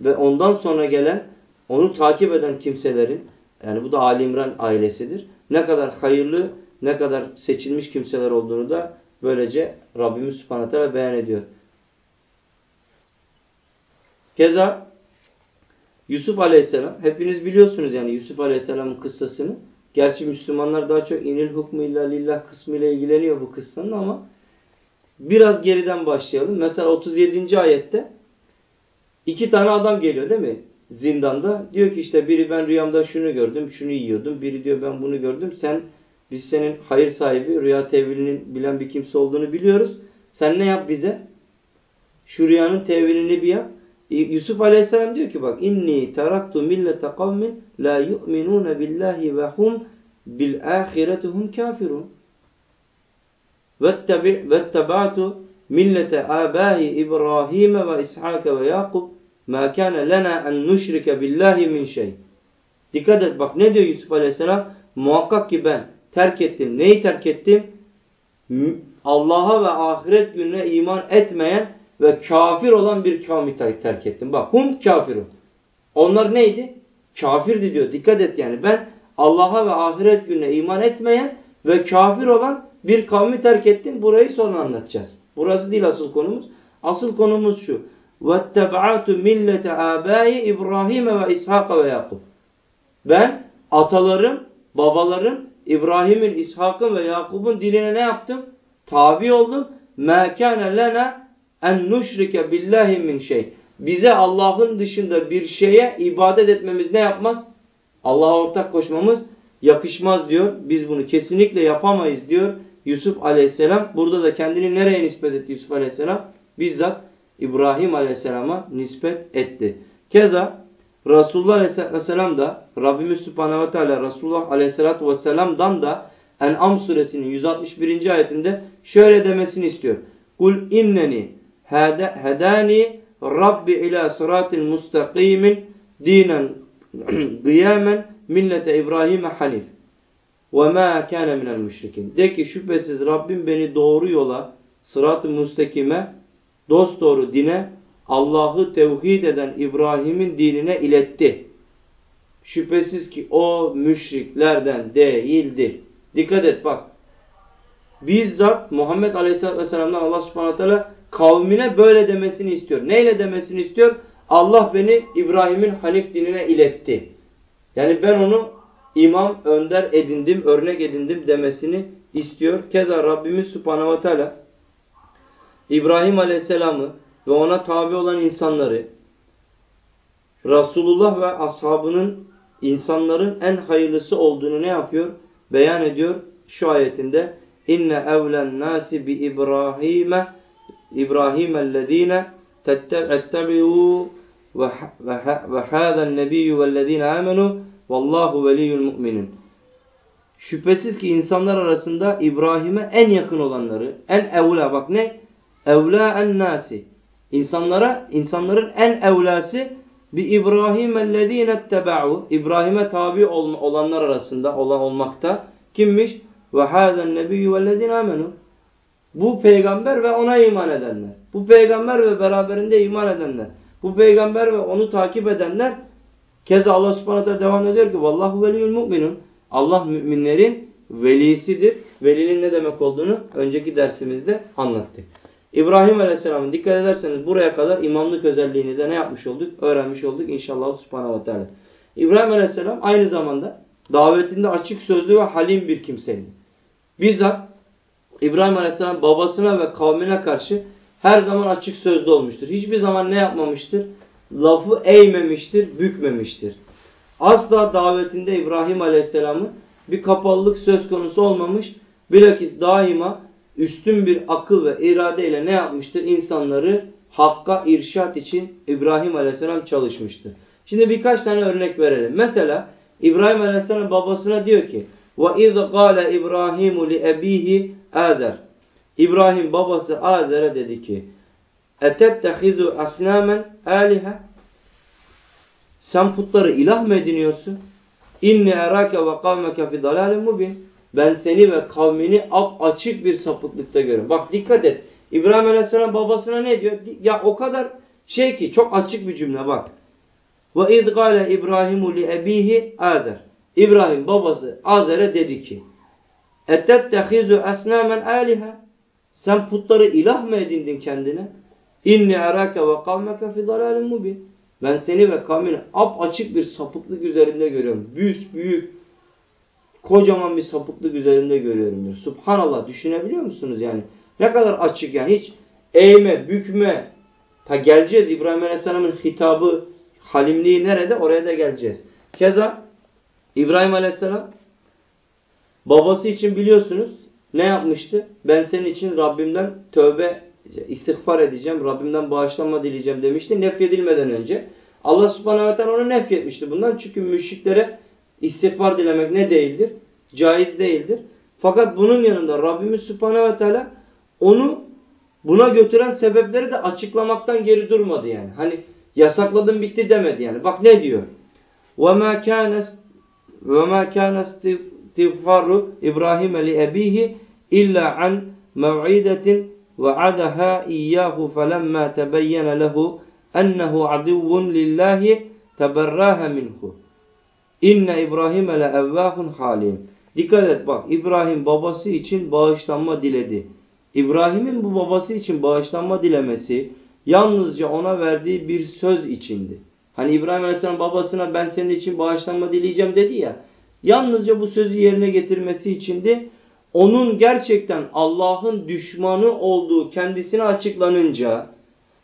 ve ondan sonra gelen onu takip eden kimselerin yani bu da Ali İmran ailesidir. Ne kadar hayırlı, ne kadar seçilmiş kimseler olduğunu da böylece Rabbimiz Subhanahu beyan ediyor. Keza Yusuf Aleyhisselam, hepiniz biliyorsunuz yani Yusuf Aleyhisselam'ın kıssasını. Gerçi Müslümanlar daha çok inil hukmu illa lillah kısmıyla ilgileniyor bu kıssanın ama biraz geriden başlayalım. Mesela 37. ayette iki tane adam geliyor değil mi? zindanda. Diyor ki işte biri ben rüyamda şunu gördüm, şunu yiyordum. Biri diyor ben bunu gördüm. Sen biz senin hayır sahibi, rüya tevilini bilen bir kimse olduğunu biliyoruz. Sen ne yap bize? Şu rüyanın tevilini bir yap. Yusuf Aleyhisselam diyor ki bak inni taraktu millete kavmin la yu'minun billahi ve hum bil ahiretuhum kafirun. Vettabi' vettaba'tu millete abahi İbrahim ve İshak ve Yakub ma kana lana en nuşrike billahi min şey. Dikkat et bak ne diyor Yusuf Aleyhisselam? Muhakkak ki ben terk ettim. Neyi terk ettim? Allah'a ve ahiret gününe iman etmeyen ve kafir olan bir kavmi terk ettim. Bak hum kafirun. Onlar neydi? Kafirdi diyor. Dikkat et yani ben Allah'a ve ahiret gününe iman etmeyen ve kafir olan bir kavmi terk ettim. Burayı sonra anlatacağız. Burası değil asıl konumuz. Asıl konumuz şu. وَاتَّبَعَتُ مِلَّةَ آبَاءِ İbrahim ve İshak ve Yakup. Ben atalarım, babalarım İbrahim'in, İshak'ın ve Yakup'un diline ne yaptım? Tabi oldum. مَا كَانَ لَنَا en nuşrike billahi min şey. Bize Allah'ın dışında bir şeye ibadet etmemiz ne yapmaz? Allah'a ortak koşmamız yakışmaz diyor. Biz bunu kesinlikle yapamayız diyor Yusuf aleyhisselam. Burada da kendini nereye nispet etti Yusuf aleyhisselam? Bizzat İbrahim Aleyhisselam'a nispet etti. Keza Resulullah Aleyhisselam da Rabbimiz Subhanahu ve Teala Resulullah Aleyhisselatü Vesselam'dan da En'am suresinin 161. ayetinde şöyle demesini istiyor. Kul inneni hedani Rabbi ila sıratin mustakimin dinen kıyamen millete İbrahim'e hanif ma kana minel müşrikin. De ki şüphesiz Rabbim beni doğru yola sırat-ı müstakime dosdoğru dine Allah'ı tevhid eden İbrahim'in dinine iletti. Şüphesiz ki o müşriklerden değildi. Dikkat et bak. Bizzat Muhammed Aleyhisselatü Vesselam'dan Allah subhanahu teala kavmine böyle demesini istiyor. Neyle demesini istiyor? Allah beni İbrahim'in Hanif dinine iletti. Yani ben onu imam, önder edindim, örnek edindim demesini istiyor. Keza Rabbimiz Subhanahu ve Teala İbrahim Aleyhisselam'ı ve ona tabi olan insanları Resulullah ve ashabının insanların en hayırlısı olduğunu ne yapıyor? beyan ediyor şu ayetinde. İnne evlen nasi bi İbrahim'e İbrahim'ellezine tettebi'u ve hâzen nebiyyü vellezine amenu vallahu veliyyul mu'minin. Şüphesiz ki insanlar arasında İbrahim'e en yakın olanları, en evla bak ne? Evla en nasi. İnsanlara, insanların en evlası bi İbrahim ellezine teba'u. İbrahim'e tabi olanlar arasında olan olmakta. Kimmiş? Ve hazen nebiyyü vellezine amenu. Bu peygamber ve ona iman edenler. Bu peygamber ve beraberinde iman edenler. Bu peygamber ve onu takip edenler. Keza Allah subhanahu teala devam ediyor ki Vallahu veliyyul mu'minun. Allah müminlerin velisidir. Velinin ne demek olduğunu önceki dersimizde anlattık. İbrahim Aleyhisselam'ın dikkat ederseniz buraya kadar imamlık özelliğini de ne yapmış olduk? Öğrenmiş olduk inşallah subhanahu teala. İbrahim Aleyhisselam aynı zamanda davetinde açık sözlü ve halim bir kimseydi. Bizzat İbrahim Aleyhisselam babasına ve kavmine karşı her zaman açık sözlü olmuştur. Hiçbir zaman ne yapmamıştır? Lafı eğmemiştir, bükmemiştir. Asla davetinde İbrahim Aleyhisselam'ın bir kapalılık söz konusu olmamış. Bilakis daima üstün bir akıl ve irade ile ne yapmıştır? İnsanları hakka irşat için İbrahim Aleyhisselam çalışmıştır. Şimdi birkaç tane örnek verelim. Mesela İbrahim Aleyhisselam babasına diyor ki وَاِذْ قَالَ إِبْرَاهِيمُ لِأَب۪يهِ Azer. İbrahim babası Azer'e dedi ki اَتَتَّخِذُ أَسْنَامًا alihe? Sen putları ilah mı ediniyorsun? İnni erake ve kavmeke fi dalalin mubin. Ben seni ve kavmini ap açık bir sapıklıkta görüyorum. Bak dikkat et. İbrahim Aleyhisselam babasına ne diyor? Ya o kadar şey ki çok açık bir cümle bak. Ve idgale İbrahimu li ebihi azer. İbrahim babası Azer'e dedi ki Ettettehizu esnamen alihe. Sen putları ilah mı edindin kendine? İnni erake ve kavmeke fi dalalin mubin. Ben seni ve kavmini ap açık bir sapıklık üzerinde görüyorum. Büyük büyük kocaman bir sapıklık üzerinde görüyorum diyor. Subhanallah düşünebiliyor musunuz yani? Ne kadar açık yani hiç eğme, bükme. Ta geleceğiz İbrahim Aleyhisselam'ın hitabı, halimliği nerede? Oraya da geleceğiz. Keza İbrahim Aleyhisselam babası için biliyorsunuz ne yapmıştı? Ben senin için Rabbimden tövbe istiğfar edeceğim, Rabbimden bağışlanma dileyeceğim demişti nefyedilmeden önce. Allah subhanahu ve teala onu nefyetmişti bundan. Çünkü müşriklere istiğfar dilemek ne değildir? Caiz değildir. Fakat bunun yanında Rabbimiz subhanahu ve teala onu buna götüren sebepleri de açıklamaktan geri durmadı yani. Hani yasakladım bitti demedi yani. Bak ne diyor? وَمَا كَانَ وَمَا كَانَ اسْتِغْفَارُ إِبْرَاهِيمَ لِأَب۪يهِ اِلَّا عَنْ مَوْعِدَةٍ وَعَدَهَا اِيَّاهُ فَلَمَّا تَبَيَّنَ لَهُ اَنَّهُ عَدُوٌ لِلّٰهِ تَبَرَّاهَ مِنْهُ İnne İbrahim'e le evvâhun halim. Dikkat et bak İbrahim babası için bağışlanma diledi. İbrahim'in bu babası için bağışlanma dilemesi yalnızca ona verdiği bir söz içindi. Hani İbrahim Aleyhisselam babasına ben senin için bağışlanma dileyeceğim dedi ya. Yalnızca bu sözü yerine getirmesi içindi onun gerçekten Allah'ın düşmanı olduğu kendisine açıklanınca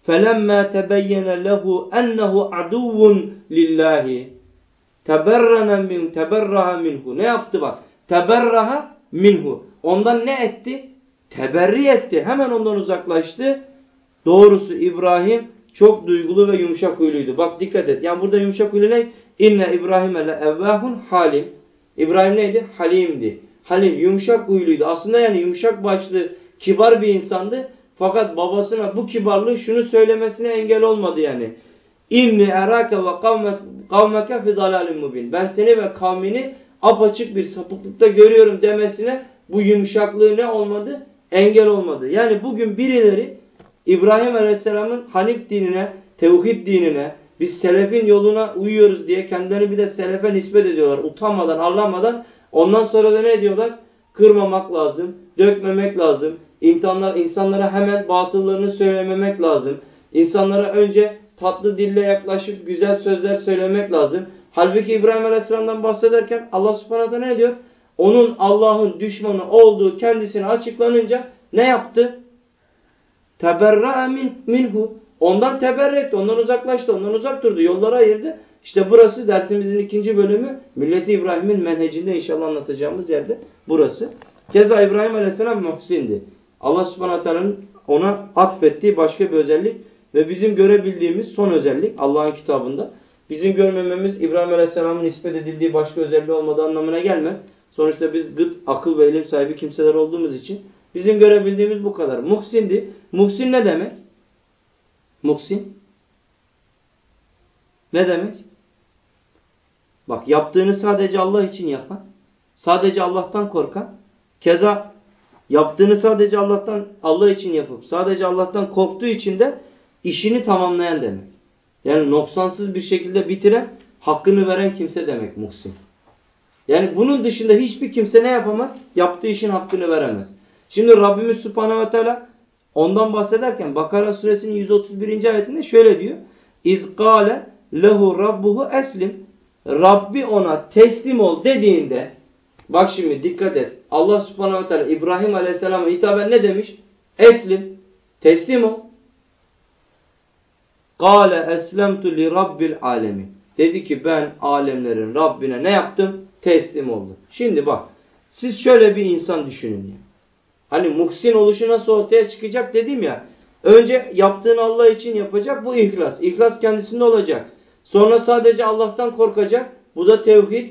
فَلَمَّا تَبَيَّنَ لَهُ اَنَّهُ عَدُوٌ لِلّٰهِ teberrana min teberraha minhu. Ne yaptı bak? Teberraha minhu. Ondan ne etti? Teberri etti. Hemen ondan uzaklaştı. Doğrusu İbrahim çok duygulu ve yumuşak huyluydu. Bak dikkat et. Yani burada yumuşak huylu ne? İnne İbrahim'e le evvahun halim. İbrahim neydi? Halimdi. Halim yumuşak huyluydu. Aslında yani yumuşak başlı kibar bir insandı. Fakat babasına bu kibarlığı şunu söylemesine engel olmadı yani. İnni erake ve kavmeke fi dalalin mubin. Ben seni ve kavmini apaçık bir sapıklıkta görüyorum demesine bu yumuşaklığı ne olmadı? Engel olmadı. Yani bugün birileri İbrahim Aleyhisselam'ın Hanif dinine, tevhid dinine, biz selefin yoluna uyuyoruz diye kendilerini bir de selefe nispet ediyorlar. Utanmadan, arlanmadan Ondan sonra da ne diyorlar? Kırmamak lazım, dökmemek lazım. İnsanlar, insanlara hemen batıllarını söylememek lazım. İnsanlara önce tatlı dille yaklaşıp güzel sözler söylemek lazım. Halbuki İbrahim Aleyhisselam'dan bahsederken Allah subhanahu ne diyor? Onun Allah'ın düşmanı olduğu kendisine açıklanınca ne yaptı? Teberra minhu. Ondan teberre etti. Ondan uzaklaştı. Ondan uzak durdu. Yolları ayırdı. İşte burası dersimizin ikinci bölümü Milleti İbrahim'in menhecinde inşallah anlatacağımız yerde burası. Keza İbrahim Aleyhisselam muhsindi. Allah subhanahu teala'nın ona atfettiği başka bir özellik ve bizim görebildiğimiz son özellik Allah'ın kitabında. Bizim görmememiz İbrahim Aleyhisselam'ın nispet edildiği başka özelliği olmadığı anlamına gelmez. Sonuçta biz gıt, akıl ve ilim sahibi kimseler olduğumuz için bizim görebildiğimiz bu kadar. Muhsindi. Muhsin ne demek? Muhsin. Ne demek? Bak yaptığını sadece Allah için yapan, sadece Allah'tan korkan, keza yaptığını sadece Allah'tan Allah için yapıp sadece Allah'tan korktuğu için de işini tamamlayan demek. Yani noksansız bir şekilde bitiren, hakkını veren kimse demek muhsin. Yani bunun dışında hiçbir kimse ne yapamaz? Yaptığı işin hakkını veremez. Şimdi Rabbimiz Subhanahu ve Teala ondan bahsederken Bakara suresinin 131. ayetinde şöyle diyor. İzgale lehu rabbuhu eslim. Rabbi ona teslim ol dediğinde bak şimdi dikkat et. Allah Subhanahu Teala İbrahim Aleyhisselam'a hitaben ne demiş? Eslim. Teslim ol. Kale eslemtu li rabbil alemin. Dedi ki ben alemlerin Rabbine ne yaptım? Teslim oldum. Şimdi bak. Siz şöyle bir insan düşünün ya. Hani muhsin oluşu nasıl ortaya çıkacak dedim ya. Önce yaptığını Allah için yapacak bu ihlas. İhlas kendisinde olacak. Sonra sadece Allah'tan korkacak. Bu da tevhid.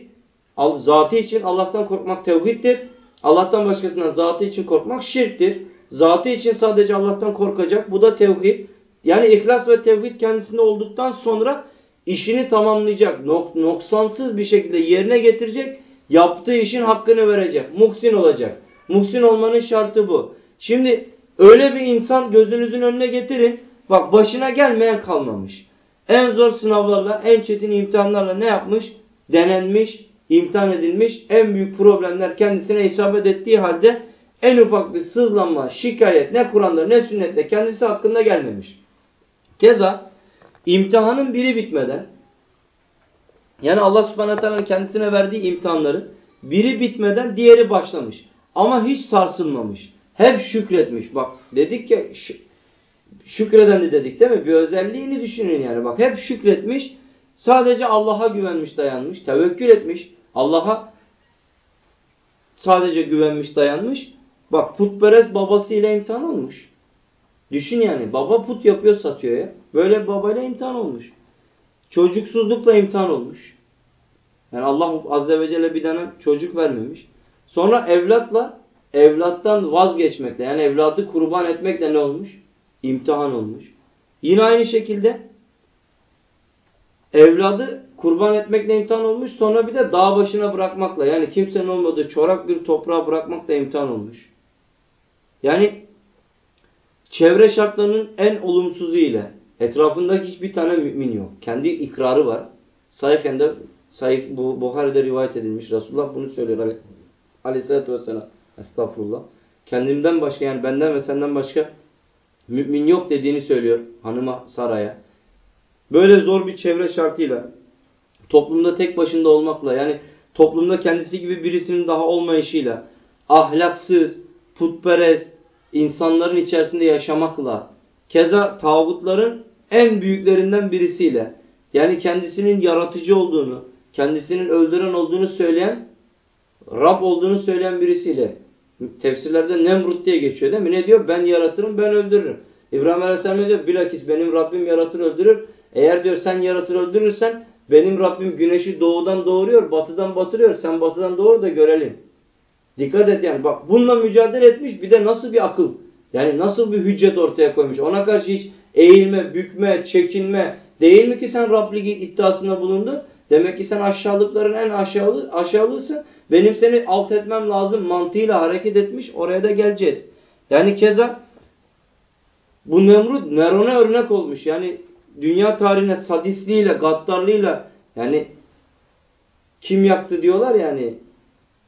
Zatı için Allah'tan korkmak tevhiddir. Allah'tan başkasından zatı için korkmak şirktir. Zatı için sadece Allah'tan korkacak. Bu da tevhid. Yani ihlas ve tevhid kendisinde olduktan sonra işini tamamlayacak. Nok noksansız bir şekilde yerine getirecek. Yaptığı işin hakkını verecek. Muhsin olacak. Muhsin olmanın şartı bu. Şimdi öyle bir insan gözünüzün önüne getirin. Bak başına gelmeyen kalmamış. En zor sınavlarla, en çetin imtihanlarla ne yapmış? Denenmiş, imtihan edilmiş. En büyük problemler kendisine isabet ettiği halde en ufak bir sızlanma, şikayet ne Kur'an'da ne sünnette kendisi hakkında gelmemiş. Keza imtihanın biri bitmeden yani Allah subhanahu teala kendisine verdiği imtihanların biri bitmeden diğeri başlamış. Ama hiç sarsılmamış. Hep şükretmiş. Bak dedik ya şükreden de dedik değil mi? Bir özelliğini düşünün yani. Bak hep şükretmiş. Sadece Allah'a güvenmiş dayanmış. Tevekkül etmiş. Allah'a sadece güvenmiş dayanmış. Bak putperest babasıyla imtihan olmuş. Düşün yani baba put yapıyor satıyor ya. Böyle babayla imtihan olmuş. Çocuksuzlukla imtihan olmuş. Yani Allah Azze ve Celle bir tane çocuk vermemiş. Sonra evlatla evlattan vazgeçmekle yani evladı kurban etmekle ne olmuş? İmtihan olmuş. Yine aynı şekilde evladı kurban etmekle imtihan olmuş. Sonra bir de dağ başına bırakmakla yani kimsenin olmadığı çorak bir toprağa bırakmakla imtihan olmuş. Yani çevre şartlarının en olumsuzu ile etrafındaki hiçbir tane mümin yok. Kendi ikrarı var. Sayıken de bu Buhari'de rivayet edilmiş. Resulullah bunu söylüyor aleyhissalatü vesselam. Estağfurullah. Kendimden başka yani benden ve senden başka mümin yok dediğini söylüyor hanıma Sara'ya. Böyle zor bir çevre şartıyla toplumda tek başında olmakla yani toplumda kendisi gibi birisinin daha olmayışıyla ahlaksız, putperest insanların içerisinde yaşamakla keza tağutların en büyüklerinden birisiyle yani kendisinin yaratıcı olduğunu, kendisinin öldüren olduğunu söyleyen, Rab olduğunu söyleyen birisiyle tefsirlerde Nemrut diye geçiyor değil mi? Ne diyor? Ben yaratırım, ben öldürürüm. İbrahim Aleyhisselam diyor? Bilakis benim Rabbim yaratır, öldürür. Eğer diyor sen yaratır, öldürürsen benim Rabbim güneşi doğudan doğuruyor, batıdan batırıyor. Sen batıdan doğur da görelim. Dikkat et yani. Bak bununla mücadele etmiş bir de nasıl bir akıl. Yani nasıl bir hüccet ortaya koymuş. Ona karşı hiç eğilme, bükme, çekinme değil mi ki sen Rablik iddiasında bulundun? Demek ki sen aşağılıkların en aşağılı, aşağılısın. Benim seni alt etmem lazım mantığıyla hareket etmiş. Oraya da geleceğiz. Yani keza bu Nemrut Neron'a örnek olmuş. Yani dünya tarihine sadistliğiyle, gaddarlığıyla yani kim yaktı diyorlar yani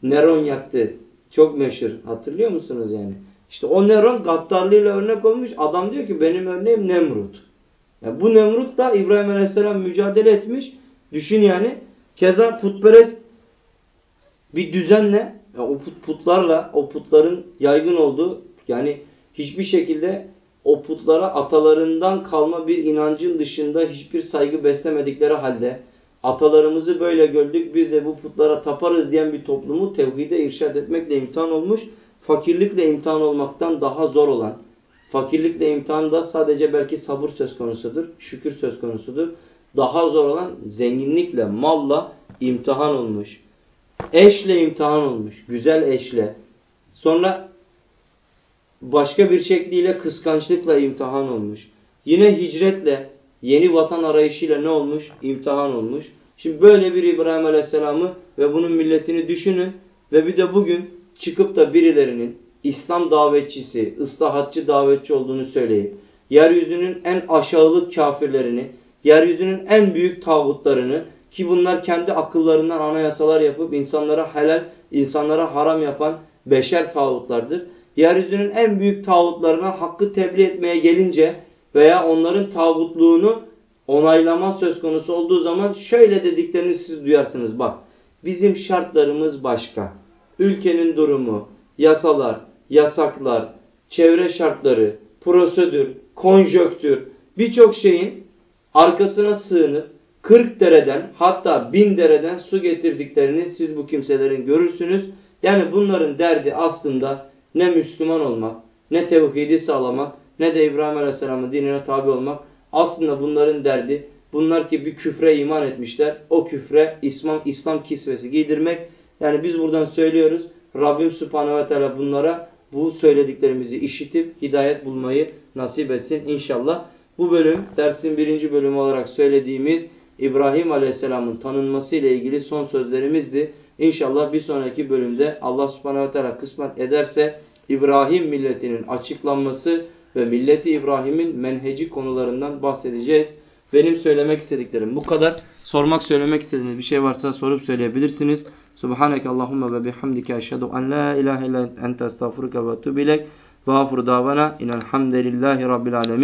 Neron yaktı. Çok meşhur. Hatırlıyor musunuz yani? İşte o Neron gaddarlığıyla örnek olmuş. Adam diyor ki benim örneğim Nemrut. Yani bu Nemrut da İbrahim Aleyhisselam mücadele etmiş. Düşün yani. Keza putperest bir düzenle yani o put, putlarla o putların yaygın olduğu yani hiçbir şekilde o putlara atalarından kalma bir inancın dışında hiçbir saygı beslemedikleri halde Atalarımızı böyle gördük biz de bu putlara taparız diyen bir toplumu tevhide irşad etmekle imtihan olmuş. Fakirlikle imtihan olmaktan daha zor olan, fakirlikle imtihanda sadece belki sabır söz konusudur, şükür söz konusudur. Daha zor olan zenginlikle, malla imtihan olmuş. Eşle imtihan olmuş, güzel eşle. Sonra başka bir şekliyle kıskançlıkla imtihan olmuş. Yine hicretle, yeni vatan arayışıyla ne olmuş? İmtihan olmuş. Şimdi böyle bir İbrahim Aleyhisselam'ı ve bunun milletini düşünün ve bir de bugün çıkıp da birilerinin İslam davetçisi, ıslahatçı davetçi olduğunu söyleyip, yeryüzünün en aşağılık kafirlerini, yeryüzünün en büyük tağutlarını ki bunlar kendi akıllarından anayasalar yapıp insanlara helal, insanlara haram yapan beşer tağutlardır. Yeryüzünün en büyük tağutlarına hakkı tebliğ etmeye gelince veya onların tağutluğunu onaylama söz konusu olduğu zaman şöyle dediklerini siz duyarsınız. Bak bizim şartlarımız başka. Ülkenin durumu, yasalar, yasaklar, çevre şartları, prosedür, konjöktür birçok şeyin arkasına sığınıp 40 dereden hatta 1000 dereden su getirdiklerini siz bu kimselerin görürsünüz. Yani bunların derdi aslında ne Müslüman olmak, ne tevhidi sağlamak, ne de İbrahim Aleyhisselam'ın dinine tabi olmak. Aslında bunların derdi bunlar ki bir küfre iman etmişler. O küfre İslam, İslam kisvesi giydirmek. Yani biz buradan söylüyoruz. Rabbim Subhanahu ve Teala bunlara bu söylediklerimizi işitip hidayet bulmayı nasip etsin inşallah. Bu bölüm dersin birinci bölümü olarak söylediğimiz İbrahim Aleyhisselam'ın tanınması ile ilgili son sözlerimizdi. İnşallah bir sonraki bölümde Allah Subhanahu ve Teala kısmet ederse İbrahim milletinin açıklanması ve milleti İbrahim'in menheci konularından bahsedeceğiz. Benim söylemek istediklerim bu kadar. Sormak söylemek istediğiniz bir şey varsa sorup söyleyebilirsiniz. Subhaneke Allahumma ve bihamdike eşhedü en la ilahe illa ente estağfuruke ve etûbü ilek. Ve afur davana inelhamdülillahi rabbil alemin.